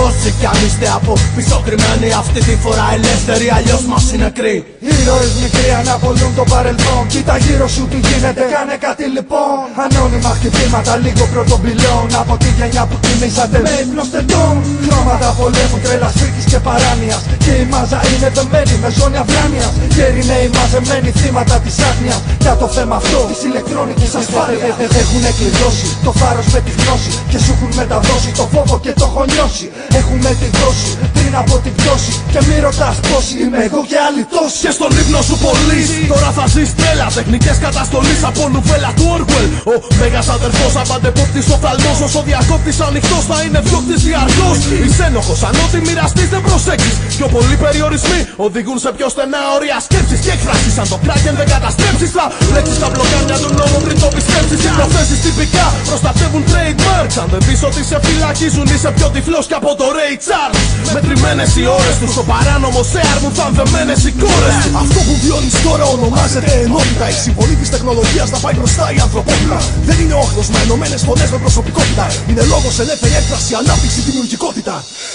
Όσοι κι αν είστε από πίσω κρυμμένοι Αυτή τη φορά ελεύθεροι αλλιώς μας είναι νεκροί. Ήρωες μικροί αναπολούν το παρελθόν. Κοίτα γύρω σου τι γίνεται, κάνε κάτι λοιπόν. Ανώνυμα χτυπήματα λίγο πρωτομπυλών. Από τη γενιά που κοιμήσατε με ύπνος στεντών Χρώματα πολέμου, τρέλας, φρίκης και παράνοιας. Και η μάζα είναι δεμένη με ζώνη αυλάνιας Γέροι νέοι μαζεμένοι θύματα της άγνοιας Για το θέμα αυτό. Της ηλεκτρονικής ασφάλειας Έχουν κλειδώσει. Το θάρρος με τη γνώση. Και σου έχουν μεταδώσει το φόβο και το έχω νιώσει. Έχουμε τη δόση. Πριν από την πτώση. Και μη ρωτάς πώς είμαι εγώ και άλλοι τόσοι. Και στον ύπνο σου πολύς. Τώρα θα ζεις τρέλα. Τεχνικές καταστολής από νουβέλα του Orwell. Ο μέγας αδερφός απαντεπόπτης οφθαλμός Όσο διακόπτης ανοιχτός θα είναι διώκτης διαρκώς Είσαι ένοχος αν ό,τι μοιραστείς δεν προσέξεις Πιο πολλοί περιορισμοί οδηγούν σε πιο στενά όρια σκέψης Και έκφρασης αν το κράκεν δεν καταστρέψεις Θα λέξεις τα μπλοκάνια του νόμου πριν το πιστέψεις. Οι προθέσεις τυπικά προστατεύουν trademarks. Αν δεν πεις ότι σε φυλακίζουν είσαι πιο τυφλός και από το Ray Charles. Μετρημένες οι ώρες τους στο παράνομος σε άρμου θα δεμένες οι κόρες του. Αυτό που βιώνεις τώρα ονομάζεται ενότητα. Η συμβολή της τεχνολογίας να πάει μπροστά η ανθρωπότητα. Δεν είναι όχθος με ενωμένες φωνές με προσωπικότητα. Είναι λόγος ελεύθερη έκφραση, ανάπτυξη, δημιουργικότητα.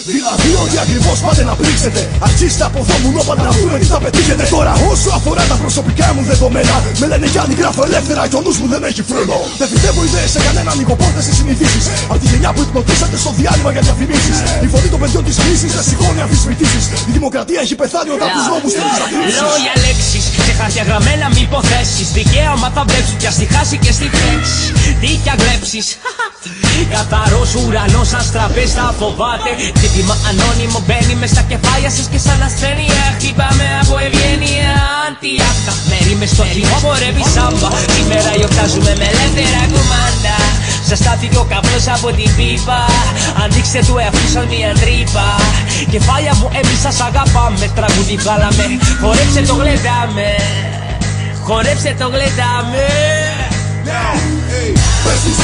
Δηλαδή ότι ακριβώς πάτε να πρίξετε Αρχίστε από εδώ μου νόπατε να δούμε τι θα πετύχετε. Τώρα όσο αφορά τα προσωπικά μου δεδομένα Με λένε Γιάννη γράφω ελεύθερα και ο νους μου δεν έχει φρένο. Δεν φυτεύω ιδέες σε κανέναν ανοιγοπόρτες ή συνηθίσεις; Απ' τη γενιά που υπνοτίσατε στο διάλειμμα για διαφημίσεις. Η φωνή των παιδιών της κρίσης δεν σηκώνει αμφισβητήσεις Η δημοκρατία έχει πεθάνει όταν τους νόμους θέλεις να κρύψεις Λόγια λέξεις, σε χαρτιά γραμμένα μη υποθέσεις. Δικαίωμα θα βλέψει πια στη χάση και στη φέξη Δίκια γλέψεις (laughs) Καθαρός ουρανός σαν στραπές θα φοβάται. Ζήτημα ανώνυμο μπαίνει μες στα κεφάλια σας και σαν ασθένεια. Χτυπάμε από ευγένεια Αντιάκτα Μέρη μες στο χυμό πορεύει σάμπα. Σήμερα γιορτάζουμε με ελεύθερα κουμάντα. Σας στάθηκε ο καπνός από την πίπα. Ανοίξτε του εαυτού σαν μια τρύπα. Κεφάλια μου εμείς σας αγαπάμε. Τραγούδι βγάλαμε Χορέψε το γλεντάμε. Χορέψε το γλεντάμε. Πες τους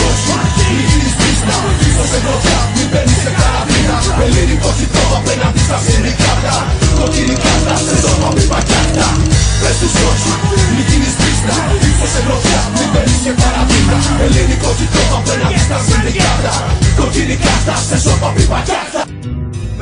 όχι, μη γίνεις πίστα Πίσω σε γροθιά, μην μπαίνεις σε καραβίνα Ελληνικό τσιτό απέναντι στα συνδικάτα Κοκκινή κάρτα, σε σώμα πίπα κάρτα Πες τους όχι, μη γίνεις πίστα Πίσω σε γροθιά, μην μπαίνεις σε καραβίνα Ελληνικό τσιτό απέναντι στα συνδικάτα Κοκκινή κάρτα, σε σώμα πίπα κάρτα. Με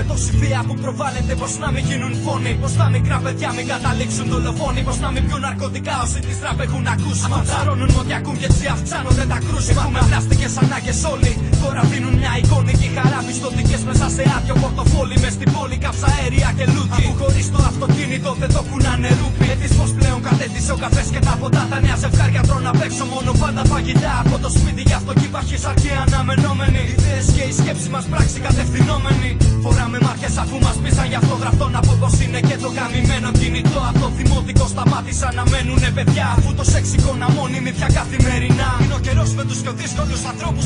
τόση βία που προβάλλεται πως να μην γίνουν φόνοι Πως τα μικρά παιδιά μην καταλήξουν δολοφόνοι Πως να μην πιούν ναρκωτικά όσοι τις τραπ έχουν ακούσει. Μα ψαρώνουν ό,τι ακούν και έτσι αυξάνονται τα κρούσιμα. Με πλάστικες ανάγκες όλοι Τώρα δίνουν μια εικόνικη χαρά πιστοτικές μέσα σε άδειο πορτοφόλι Μες στην πόλη καψαέρια και λούκι. Αφού χωρίς το αυτοκίνητο δεν το κουνάνε ρούπι Έτσι πως πλέον κατέτησε ο καφές και τα ποτά Τα νέα ζευγάρια τρώνε απ' έξω μόνο πάντα φαγητά Από το σπίτι γι' αυτό κι υπάρχει σαρκή αναμενόμενη. Ιδέες και η σκέψη μας πράξη κατευθυνόμενη. Φοράμε μάρκες αφού μας πείσαν γι' αυτό γραφτό να πω πως είναι και το γαμημένο κινητό. Από το δημοτικό στα σταμάτησαν να μένουνε παιδιά Αφού το σεξ εικόνα μόνιμη πια καθημερινά. Είναι ο καιρός με τους πιο δύσκολους ανθρώπους.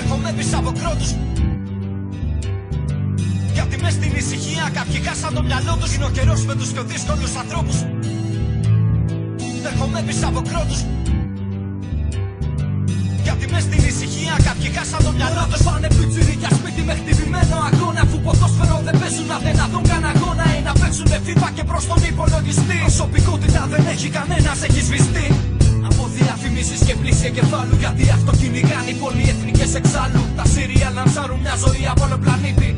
Έρχομαι πίσω από κρότους. Γιατί μες στην ησυχία κάποιοι χάσαν το μυαλό τους. Είναι ο καιρός με τους πιο δύσκολους ανθρώπους. Έρχομαι πίσω από κρότους γιατί μες στην ησυχία κάποιοι χάσαν το μυαλό τους Πάνε πιτσιρίκια σπίτι με χτυπημένο αγώνα Αφού ποδόσφαιρο δεν παίζουν να δεν δουν καν αγώνα Ή να παίξουν με FIFA και προς τον υπολογιστή. Προσωπικότητα δεν έχει κανένας έχεις σβηστεί από διαφημίσεις και πλήση εγκεφάλου Γιατί αυτό κυνηγάνε οι πολυεθνικές εξάλλου. Τα σύρια λανσάρουν μια ζωή από άλλο πλανήτη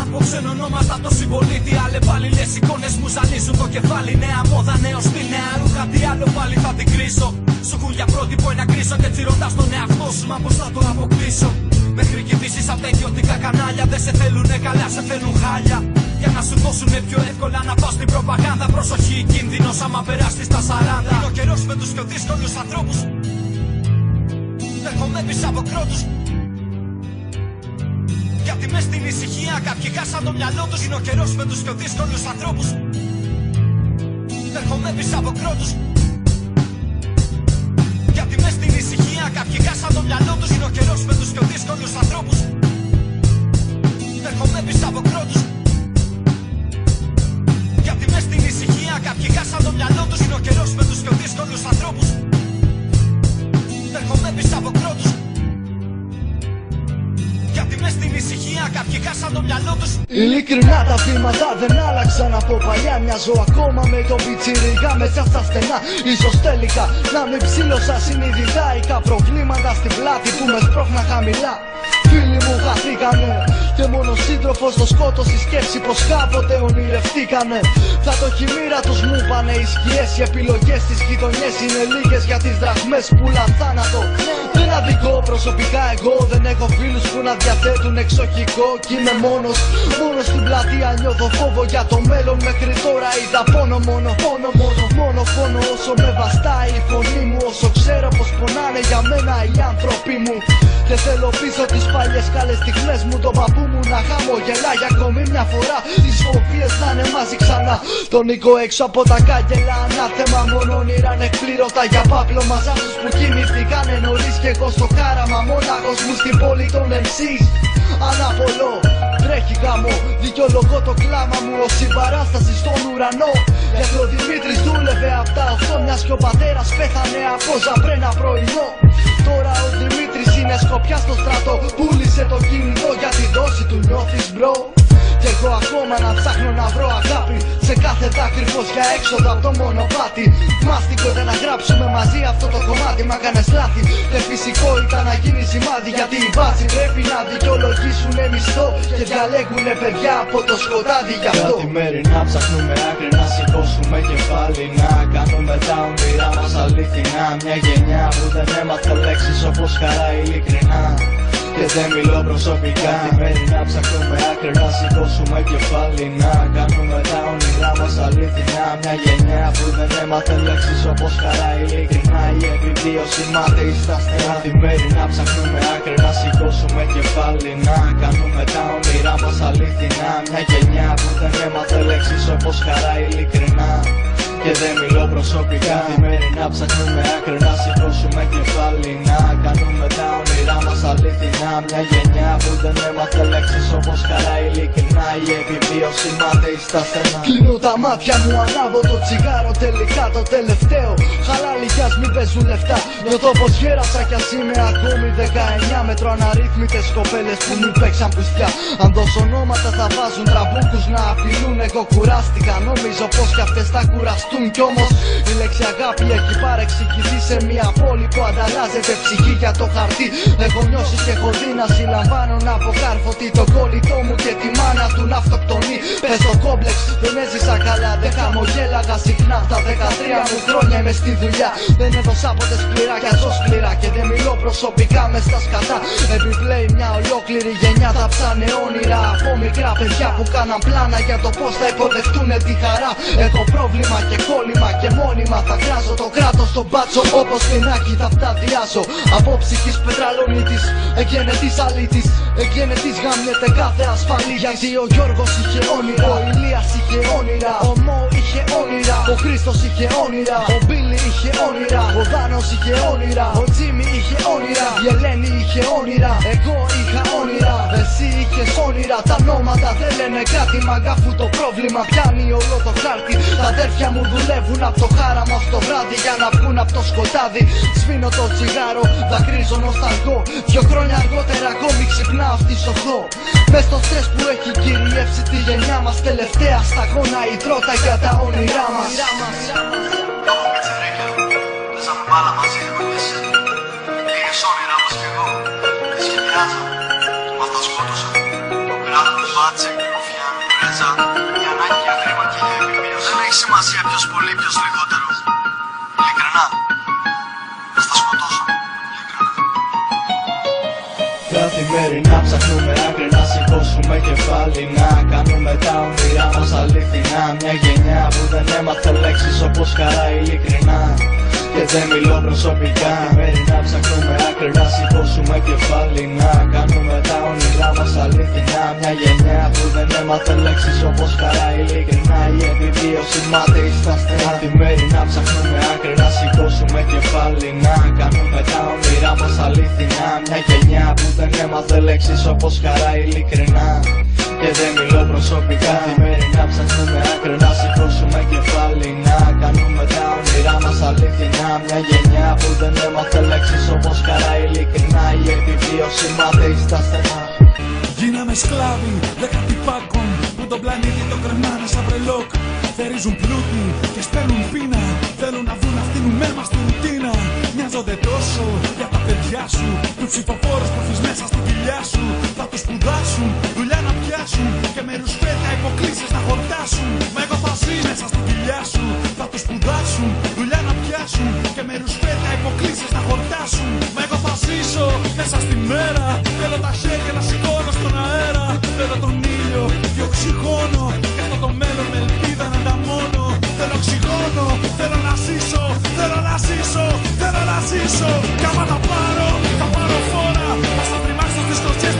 Από ξενονόματα το συμπολίτη Άλλε πάλι λες εικόνες μου ζαλίζουν το κεφάλι. Νέα μόδα, νέος στυλ, νέα ρούχα Τι άλλο πάλι θα την κρίσω. Σου έχουν για πρότυπο ένα κρίσω Και έτσι ρωτάς τον εαυτό σου Μα πως θα το αποκλείσω. Μέχρι και δύσεις απ' τα ιδιωτικά κανάλια Δεν σε θέλουνε καλά, σε θέλουν χάλια. Για να σου δώσουνε πιο εύκολα να πας στην προπαγάνδα Προσοχή, κίνδυνος άμα περάσεις τα 40 Είναι ο καιρός με τους πιο δύσκολους ανθρώπους. Έρχομαι πίσω από κρότους Γιατί μες στην ησυχία κάποιοι χάσαν το μυαλό τους Είναι ο καιρός με τους πιο δύσκολους ανθρώπους. Έρχομαι πίσω από κρότους. Γιατί μες στην ησυχία κάποιοι χάσαν το μυαλό τους Είναι ο καιρός με τους πιο δύσκολους ανθρώπους. Έρχομαι πίσω από κρότους. Γιατί μες στην ησυχία κάποιοι χάσαν το μυαλό τους Είναι ο καιρός με τους πιο δύσκολους ανθρώπους ησυχία κάποιοι χάσαν το μυαλό τους. Ειλικρινά τα βήματα δεν άλλαξαν από παλιά. Μοιάζω ακόμα με τον πιτσιριγά μέσα στα στενά. Ίσως τελικά να μην ψήλωσα συνειδητά. Είχα προβλήματα στην πλάτη που με σπρώχνα χαμηλά. Φίλοι μου χαθήκανε και μόνο σύντροφος το σκότωσε η σκέψη πως κάποτε ονειρευτήκανε. Θα το χειμήρα τους μου πάνε οι σκιές Οι επιλογές στις γειτονιές είναι λίγες για τις δραχμές που θάνατο Δεν αδικό προσωπικά εγώ δεν έχω φίλους που να διαθέτουν εξοχικό Κι είμαι μόνος, μόνος στην πλατεία νιώθω φόβο για το μέλλον Μέχρι τώρα είδα πόνο μόνο, πόνο μόνο, μόνο πόνο Όσο με βαστάει η φωνή μου, όσο ξέρω πως πονάνε για μένα οι άνθρωποι μου Και θέλω πίσω τις παλιές καλές στιγμές μου τον παππού μου να χαμογελά για ακόμη μια φορά. Τις φοβίες να είναι μαζί ξανά. Τον οίκο έξω από τα κάγκελα Ανάθεμα μόνο όνειρα ανεκπλήρωτα για πάπλο Μας αυτούς που κοιμηθήκανε νωρίς. Και εγώ στο χάραμα Μόναχος μου στην πόλη των MC's Αναπολώ Τρέχει γάμο, δικαιολογώ το κλάμα μου ως συμπαράσταση στον ουρανό. Γιατί ο Δημήτρης δούλευε απ' τα οχτώ Μιας και ο πατέρας πέθανε από ζαπρένα πρωινό Τώρα ο Δημήτρης είναι σκοπιάς στο στρατό. Πούλησε το κινητό για τη δόση του νιώθεις μπρο Κι εγώ ακόμα να ψάχνω να βρω αγάπη Σε κάθε δάκρυ φως για έξοδο από το μονοπάτι. Μάστικο ήταν να γράψουμε μαζί αυτό το κομμάτι Μα κάνες λάθη. Και φυσικό ήταν να γίνει σημάδι Γιατί οι βάση πρέπει να δικαιολογήσουν μισθό Και διαλέγουνε παιδιά από το σκοτάδι. Γι' αυτό Καθημερινά ψάχνουμε άκρη να σηκώσουμε κεφάλι Να κάνουμε τα όνειρά μας αληθινά. Μια γενιά που δεν έμαθε λέξεις όπως χαρά ειλικρινά και δεν μιλώ προσωπικά. Καθημερινά ψάχνουμε άκρη να σηκώσουμε κεφάλι Να κάνουμε τα όνειρά μας αληθινά. Μια γενιά που δεν έμαθε λέξεις όπως χαρά ειλικρινά Η επιβίωση μάται στα στενά. Καθημερινά ψάχνουμε άκρη να σηκώσουμε κεφάλι Να κάνουμε τα όνειρά μας αληθινά. Μια γενιά που δεν έμαθε λέξεις όπως χαρά ειλικρινά. Και δεν μιλώ προσωπικά Καθημερινά ψάχνουμε άκρη να σηκώσουμε κεφάλι. Να κάνουμε τα όνειρά μας αληθινά. Μια γενιά που δεν έμαθε λέξεις όπως χαρά ειλικρινά. Η επιβίωση μάθει στα στενά Κλείνω τα μάτια μου, ανάβω το τσιγάρο. Τελικά το τελευταίο. Χαλάλι κι ας μην παίζουν λεφτά. Νιώθω πως γέρασα κι ας είμαι ακόμη 19 Μέτρο αναρρύθμιτες κοπέλες που μου παίξαν πουστιά. Αν δώσω ονόματα θα βάζουν τραμπούκους να απειλούν. Εγώ κουράστηκα νομίζω πως κι αυτές θα κουραστούν. Κι όμως η λέξη αγάπη έχει παρεξηγηθεί σε μια πόλη που ανταλλάζεται ψυχή για το χαρτί. Έχω νιώσει και έχω δει να συλλαμβάνω να αποκάρφωτη το κόλλητό μου και τη μάνα του να αυτοκτονεί. Πες το κόμπλεξ δεν έζησα καλά δεν χαμογέλαγα συχνά. Τα 13 μου χρόνια είμαι στη δουλειά. Δεν έδωσα ποτέ σκληρά κι αζώ σκληρά Και δεν μιλώ προσωπικά μες στα σκατά. Επιπλέει μια ολόκληρη γενιά θα ψάνε όνειρα Από μικρά παιδιά που κάναν πλάνα για το πως θα υποδεχτούν τη χαρά. Έχω πρόβλημα και κόλλημα και μόνιμα θα κράζω το κράτος στον μπάτσο Όπως πινάκι θα φταδιάσω Από ψυχής πετραλονίτης Εγγενετής αλήτης Εγγενετής γάμιεται κάθε ασφαλή Γιατί ο Γιώργος είχε όνειρα Ο Ηλίας είχε όνειρα Ο Μω είχε όνειρα Ο Χρήστος είχε όνειρα, ο Μπίλι είχε όνειρα, ο Δάνος είχε όνειρα, ο Τζίμι είχε όνειρα, η Ελένη είχε όνειρα, εγώ είχα όνειρα, εσύ είχες όνειρα. Τα νόματα δεν λένε κάτι μαγκάφου το πρόβλημα πιάνει όλο το χάρτη. Τα αδέρφια μου δουλεύουν από το χάραμα στο βράδυ για να βγουν από το σκοτάδι. Σβήνω το τσιγάρο, δακρύζω νοσταλγό. Δυο χρόνια αργότερα ακόμη ξυπνάω στη σοχό. Μες στο στρες που έχει κυριεύσει τη γενιά μας τελευταία σταγόνα η τρότα για τα όνειρά μας. Παίζαμε μπάλα μαζί εμείς Είχες όνειρα όπως κι εγώ Και σχεδιάζαμε Μ' αυτό σκότωσα Το κράτος, μπάτσεκ, έχει σημασία ποιος πολύ, ποιος λιγότερο. Ειλικρινά. Ας τα σκοτώσω. Καθημερινά ψάχνουμε άκρη να σηκώσουμε κεφάλι Να κάνουμε τα όνειρά μας αληθινά. Μια γενιά που δεν έμαθε λέξεις όπως χαρά ειλικρινά. Και δεν μιλώ προσωπικά. Καθημερινά ψάχνουμε άκρη να σηκώσουμε κεφάλι Να κάνουμε τα όνειρά μας αληθινά. Μια γενιά που δεν έμαθε λέξεις όπως χαρά ειλικρινά Η επιβίωση μάται στα στενά Καθημερινά ψάχνουμε άκρη να σηκώσουμε κεφάλι. Να κάνουμε τα όνειρά μας αληθινά. Μια γενιά που δεν έμαθε λέξεις όπως χαρά ειλικρινά. Και δεν μιλώ προσωπικά. Καθημερινά ψάχνουμε άκρη να σηκώσουμε κεφάλι. Να κάνουμε τα όνειρά μας αληθινά. Μια γενιά που δεν έμαθε λέξεις όπως χαρά ειλικρινά. Η επιβίωση μάθει στα στενά Γίναμε σκλάβοι δεκατή πάκων που τον πλανήτη το κρεμάνε σαν βρελόκ. Θερίζουν πλούτη και σπέρνουν πείνα. Θέλουν να βγουν αυτήν μας στη ρουτίνα. Μοιάζονται τόσο για τα παιδιά σου. Τους ψηφοφόρους που έχεις μέσα στην κοιλιά σου. Θα τους σπουδάσουν, δουλειά να πιάσουν. Και με ρουσφέτα υποκλήσεις να χορτάσουν. Μα εγώ θα ζει μέσα στην κοιλιά σου. Θα τους σπουδάσουν, δουλειά να πιάσουν. Και με ρουσφέτα υποκλήσεις να χορτάσουν. Μα εγώ θα ζήσω μέσα στη μέρα. Θέλω τα χέρια να σηκώνω στον αέρα. Θέλω τον ήλιο και οξυγόνο. Και αυτό το μέλλον με ελπίδα να ανταμώνω. Θέλω οξυγόνο, θέλω να ζήσω. Θέλω να ζήσω, θέλω να ζήσω. Κι άμα τα πάρω, θα πάρω φόρα. Θα στα τριμάξω στις κλωτσιές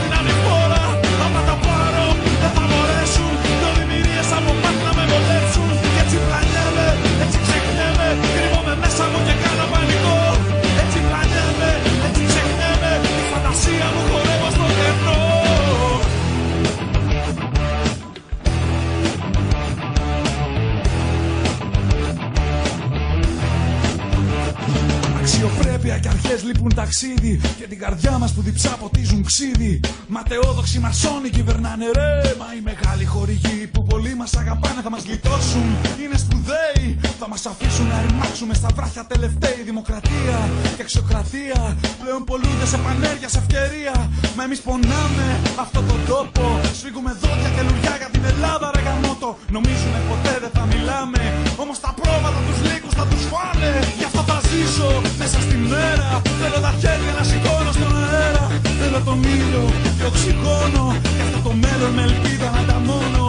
Αξιοπρέπεια και αρχές λείπουν ταξίδι Και την καρδιά μας που διψά ποτίζουν ξύδι. Ματαιόδοξοι μασόνοι κυβερνάνε ρε Μα οι μεγάλοι χορηγοί που πολλοί μας αγαπάνε θα μας γλιτώσουν. Είναι σπουδαίοι Θα μας αφήσουν να ρημάξουμε στα βράχια τελευταίοι Δημοκρατία. Και αξιοκρατία Πλέον πολλούνται σε πανέργεια, σε ευκαιρία. Μα εμείς πονάμε αυτό τον τόπο. Σφίγγουμε δόντια και λουριά για την Ελλάδα ρε γαμότο Νομίζουνε ποτέ δεν θα μιλάμε. Όμως τα πρόβατα τους λύκους θα τους φάνε. Γι' αυτό θα ζήσω μέσα στη μέρα. Θέλω τα χέρια να σηκώνω στον αέρα. Θέλω τον ήλιο και οξυγόνο. Και αυτό το μέλλον με ελπίδα να ανταμώνω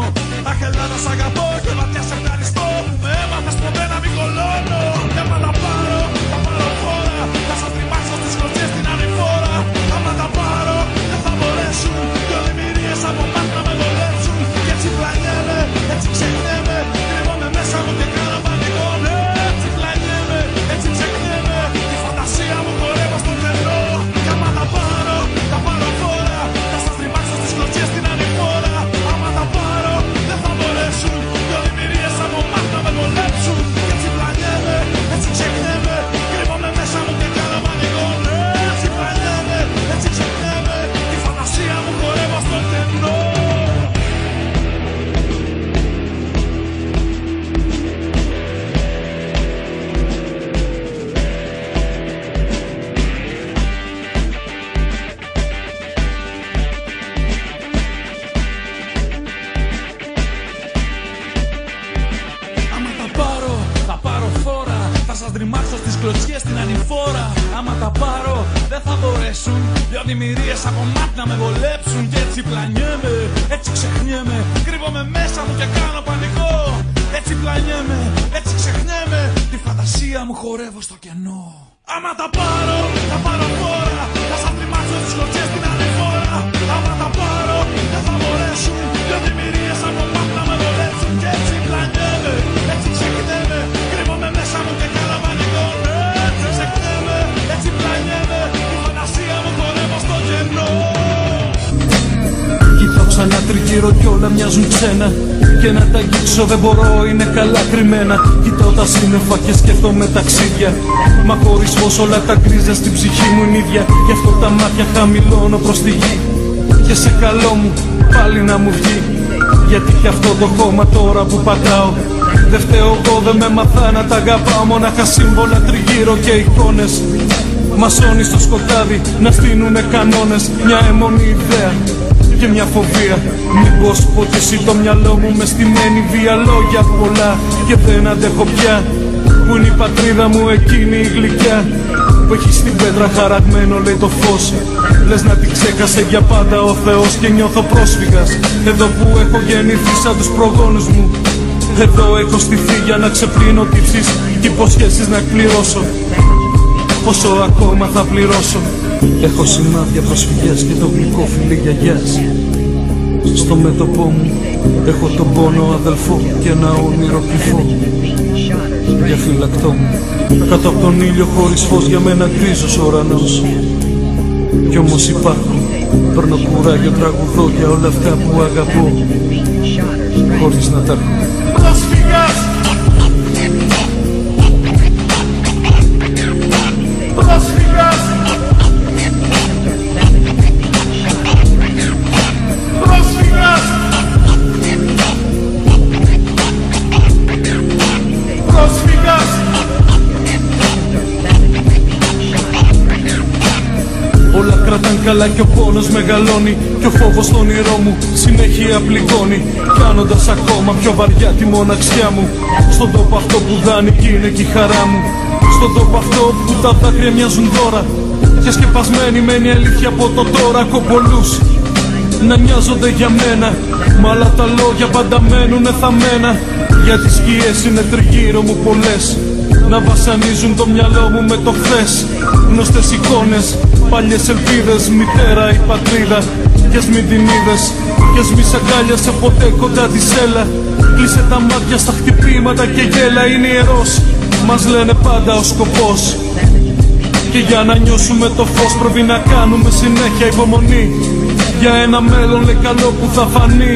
Αχ Ελλάδα σ' αγαπώ και βαθιά σε ευχαριστώ Που με έμαθες ποτέ να μην κολώνω. Και άμα τα πάρω, θα πάρω φόρα Θα σας τριμάξω στις κλωτσιές στην ανηφόρα. Άμα τα πάρω, δεν θα μπορέσουν Μα χωρίς φως όλα τα γκρίζα στην ψυχή μου είναι ίδια Γι' αυτό τα μάτια χαμηλώνω προς τη γη. Και σε καλό μου πάλι να μου βγει. Γιατί κι αυτό το χώμα τώρα που πατάω Δεν φταίω εγώ δεν με μαθά να τα αγαπάω. Μονάχα σύμβολα τριγύρω και εικόνες. Μασώνεις στο σκοτάδι να στείνουνε κανόνες. Μια αιμονή ιδέα και μια φοβία. Μήπως ποτίσει το μυαλό μου μες στημένη βία Λόγια πολλά. Και δεν αντέχω πια Που είναι η πατρίδα μου εκείνη η γλυκιά που έχει στην πέτρα χαραγμένο λέει το φως. Λες να την ξέχασε για πάντα ο Θεός και νιώθω πρόσφυγας. Εδώ που έχω γεννηθεί σαν τους προγόνους μου Εδώ έχω στηθεί για να ξεπλύνω τύψεις και υποσχέσεις να εκπληρώσω. Πόσο ακόμα θα πληρώσω. Έχω σημάδια προσφυγιάς και το γλυκό φιλί γιαγιάς Στο μέτωπό μου έχω τον πόνο αδελφό και ένα όνειρο κρυφό Για φυλακτό μου Κάτω από τον ήλιο χωρίς φως για μένα γκρίζος ουρανός. Κι όμως υπάρχω Παίρνω κουράγιο τραγουδό για όλα αυτά που αγαπώ. Χωρίς να τα έχω καλά και ο πόνος μεγαλώνει Και ο φόβος στον όνειρό μου συνέχεια πληγώνει. Κάνοντας ακόμα πιο βαριά τη μοναξιά μου. Στον τόπο αυτό που δάνει είναι και η χαρά μου. Στον τόπο αυτό που τα δάκρυα μοιάζουν τώρα Και σκεπασμένη μένει αλήθεια από το τώρα. Κομπολούς να νοιάζονται για μένα. Μ' άλλα τα λόγια πάντα μένουνε θαμμένα. Για τις σκιές είναι τριγύρω μου πολλές. Να βασανίζουν το μυαλό μου με το χθες. Γνωστές εικόνες, παλιές ελπίδες Μητέρα η πατρίδα. Κι ας μην την είδες Κι ας μη σ' αγκάλιασε ποτέ κοντά της έλα. Κλείσε τα μάτια στα χτυπήματα και γέλα Είναι ιερός. Μας λένε πάντα ο σκοπός. Και για να νιώσουμε το φως πρέπει να κάνουμε συνέχεια υπομονή. Για ένα μέλλον λέει καλό που θα φανεί.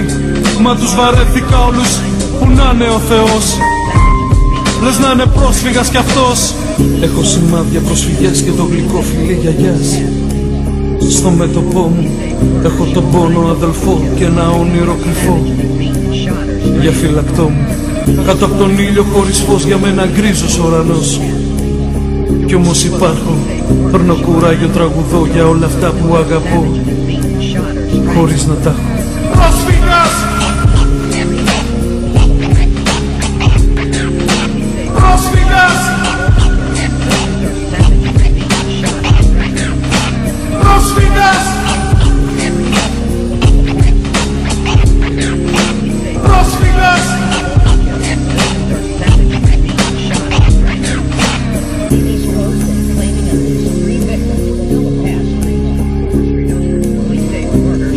Μα τους βαρέθηκα όλους που να είναι ο Θεός. Λες να είναι πρόσφυγας κι αυτός Έχω σημάδια προσφυγές και το γλυκό φιλί γιαγιάς. Στο μέτωπό μου έχω τον πόνο αδελφό και ένα όνειρο κρυφό. Για φυλακτό μου Κάτω από τον ήλιο χωρίς φως για μένα γκρίζος ουρανός. Κι όμως υπάρχω Παίρνω κουράγιο τραγουδό για όλα αυτά που αγαπώ. Χωρίς να τα έχω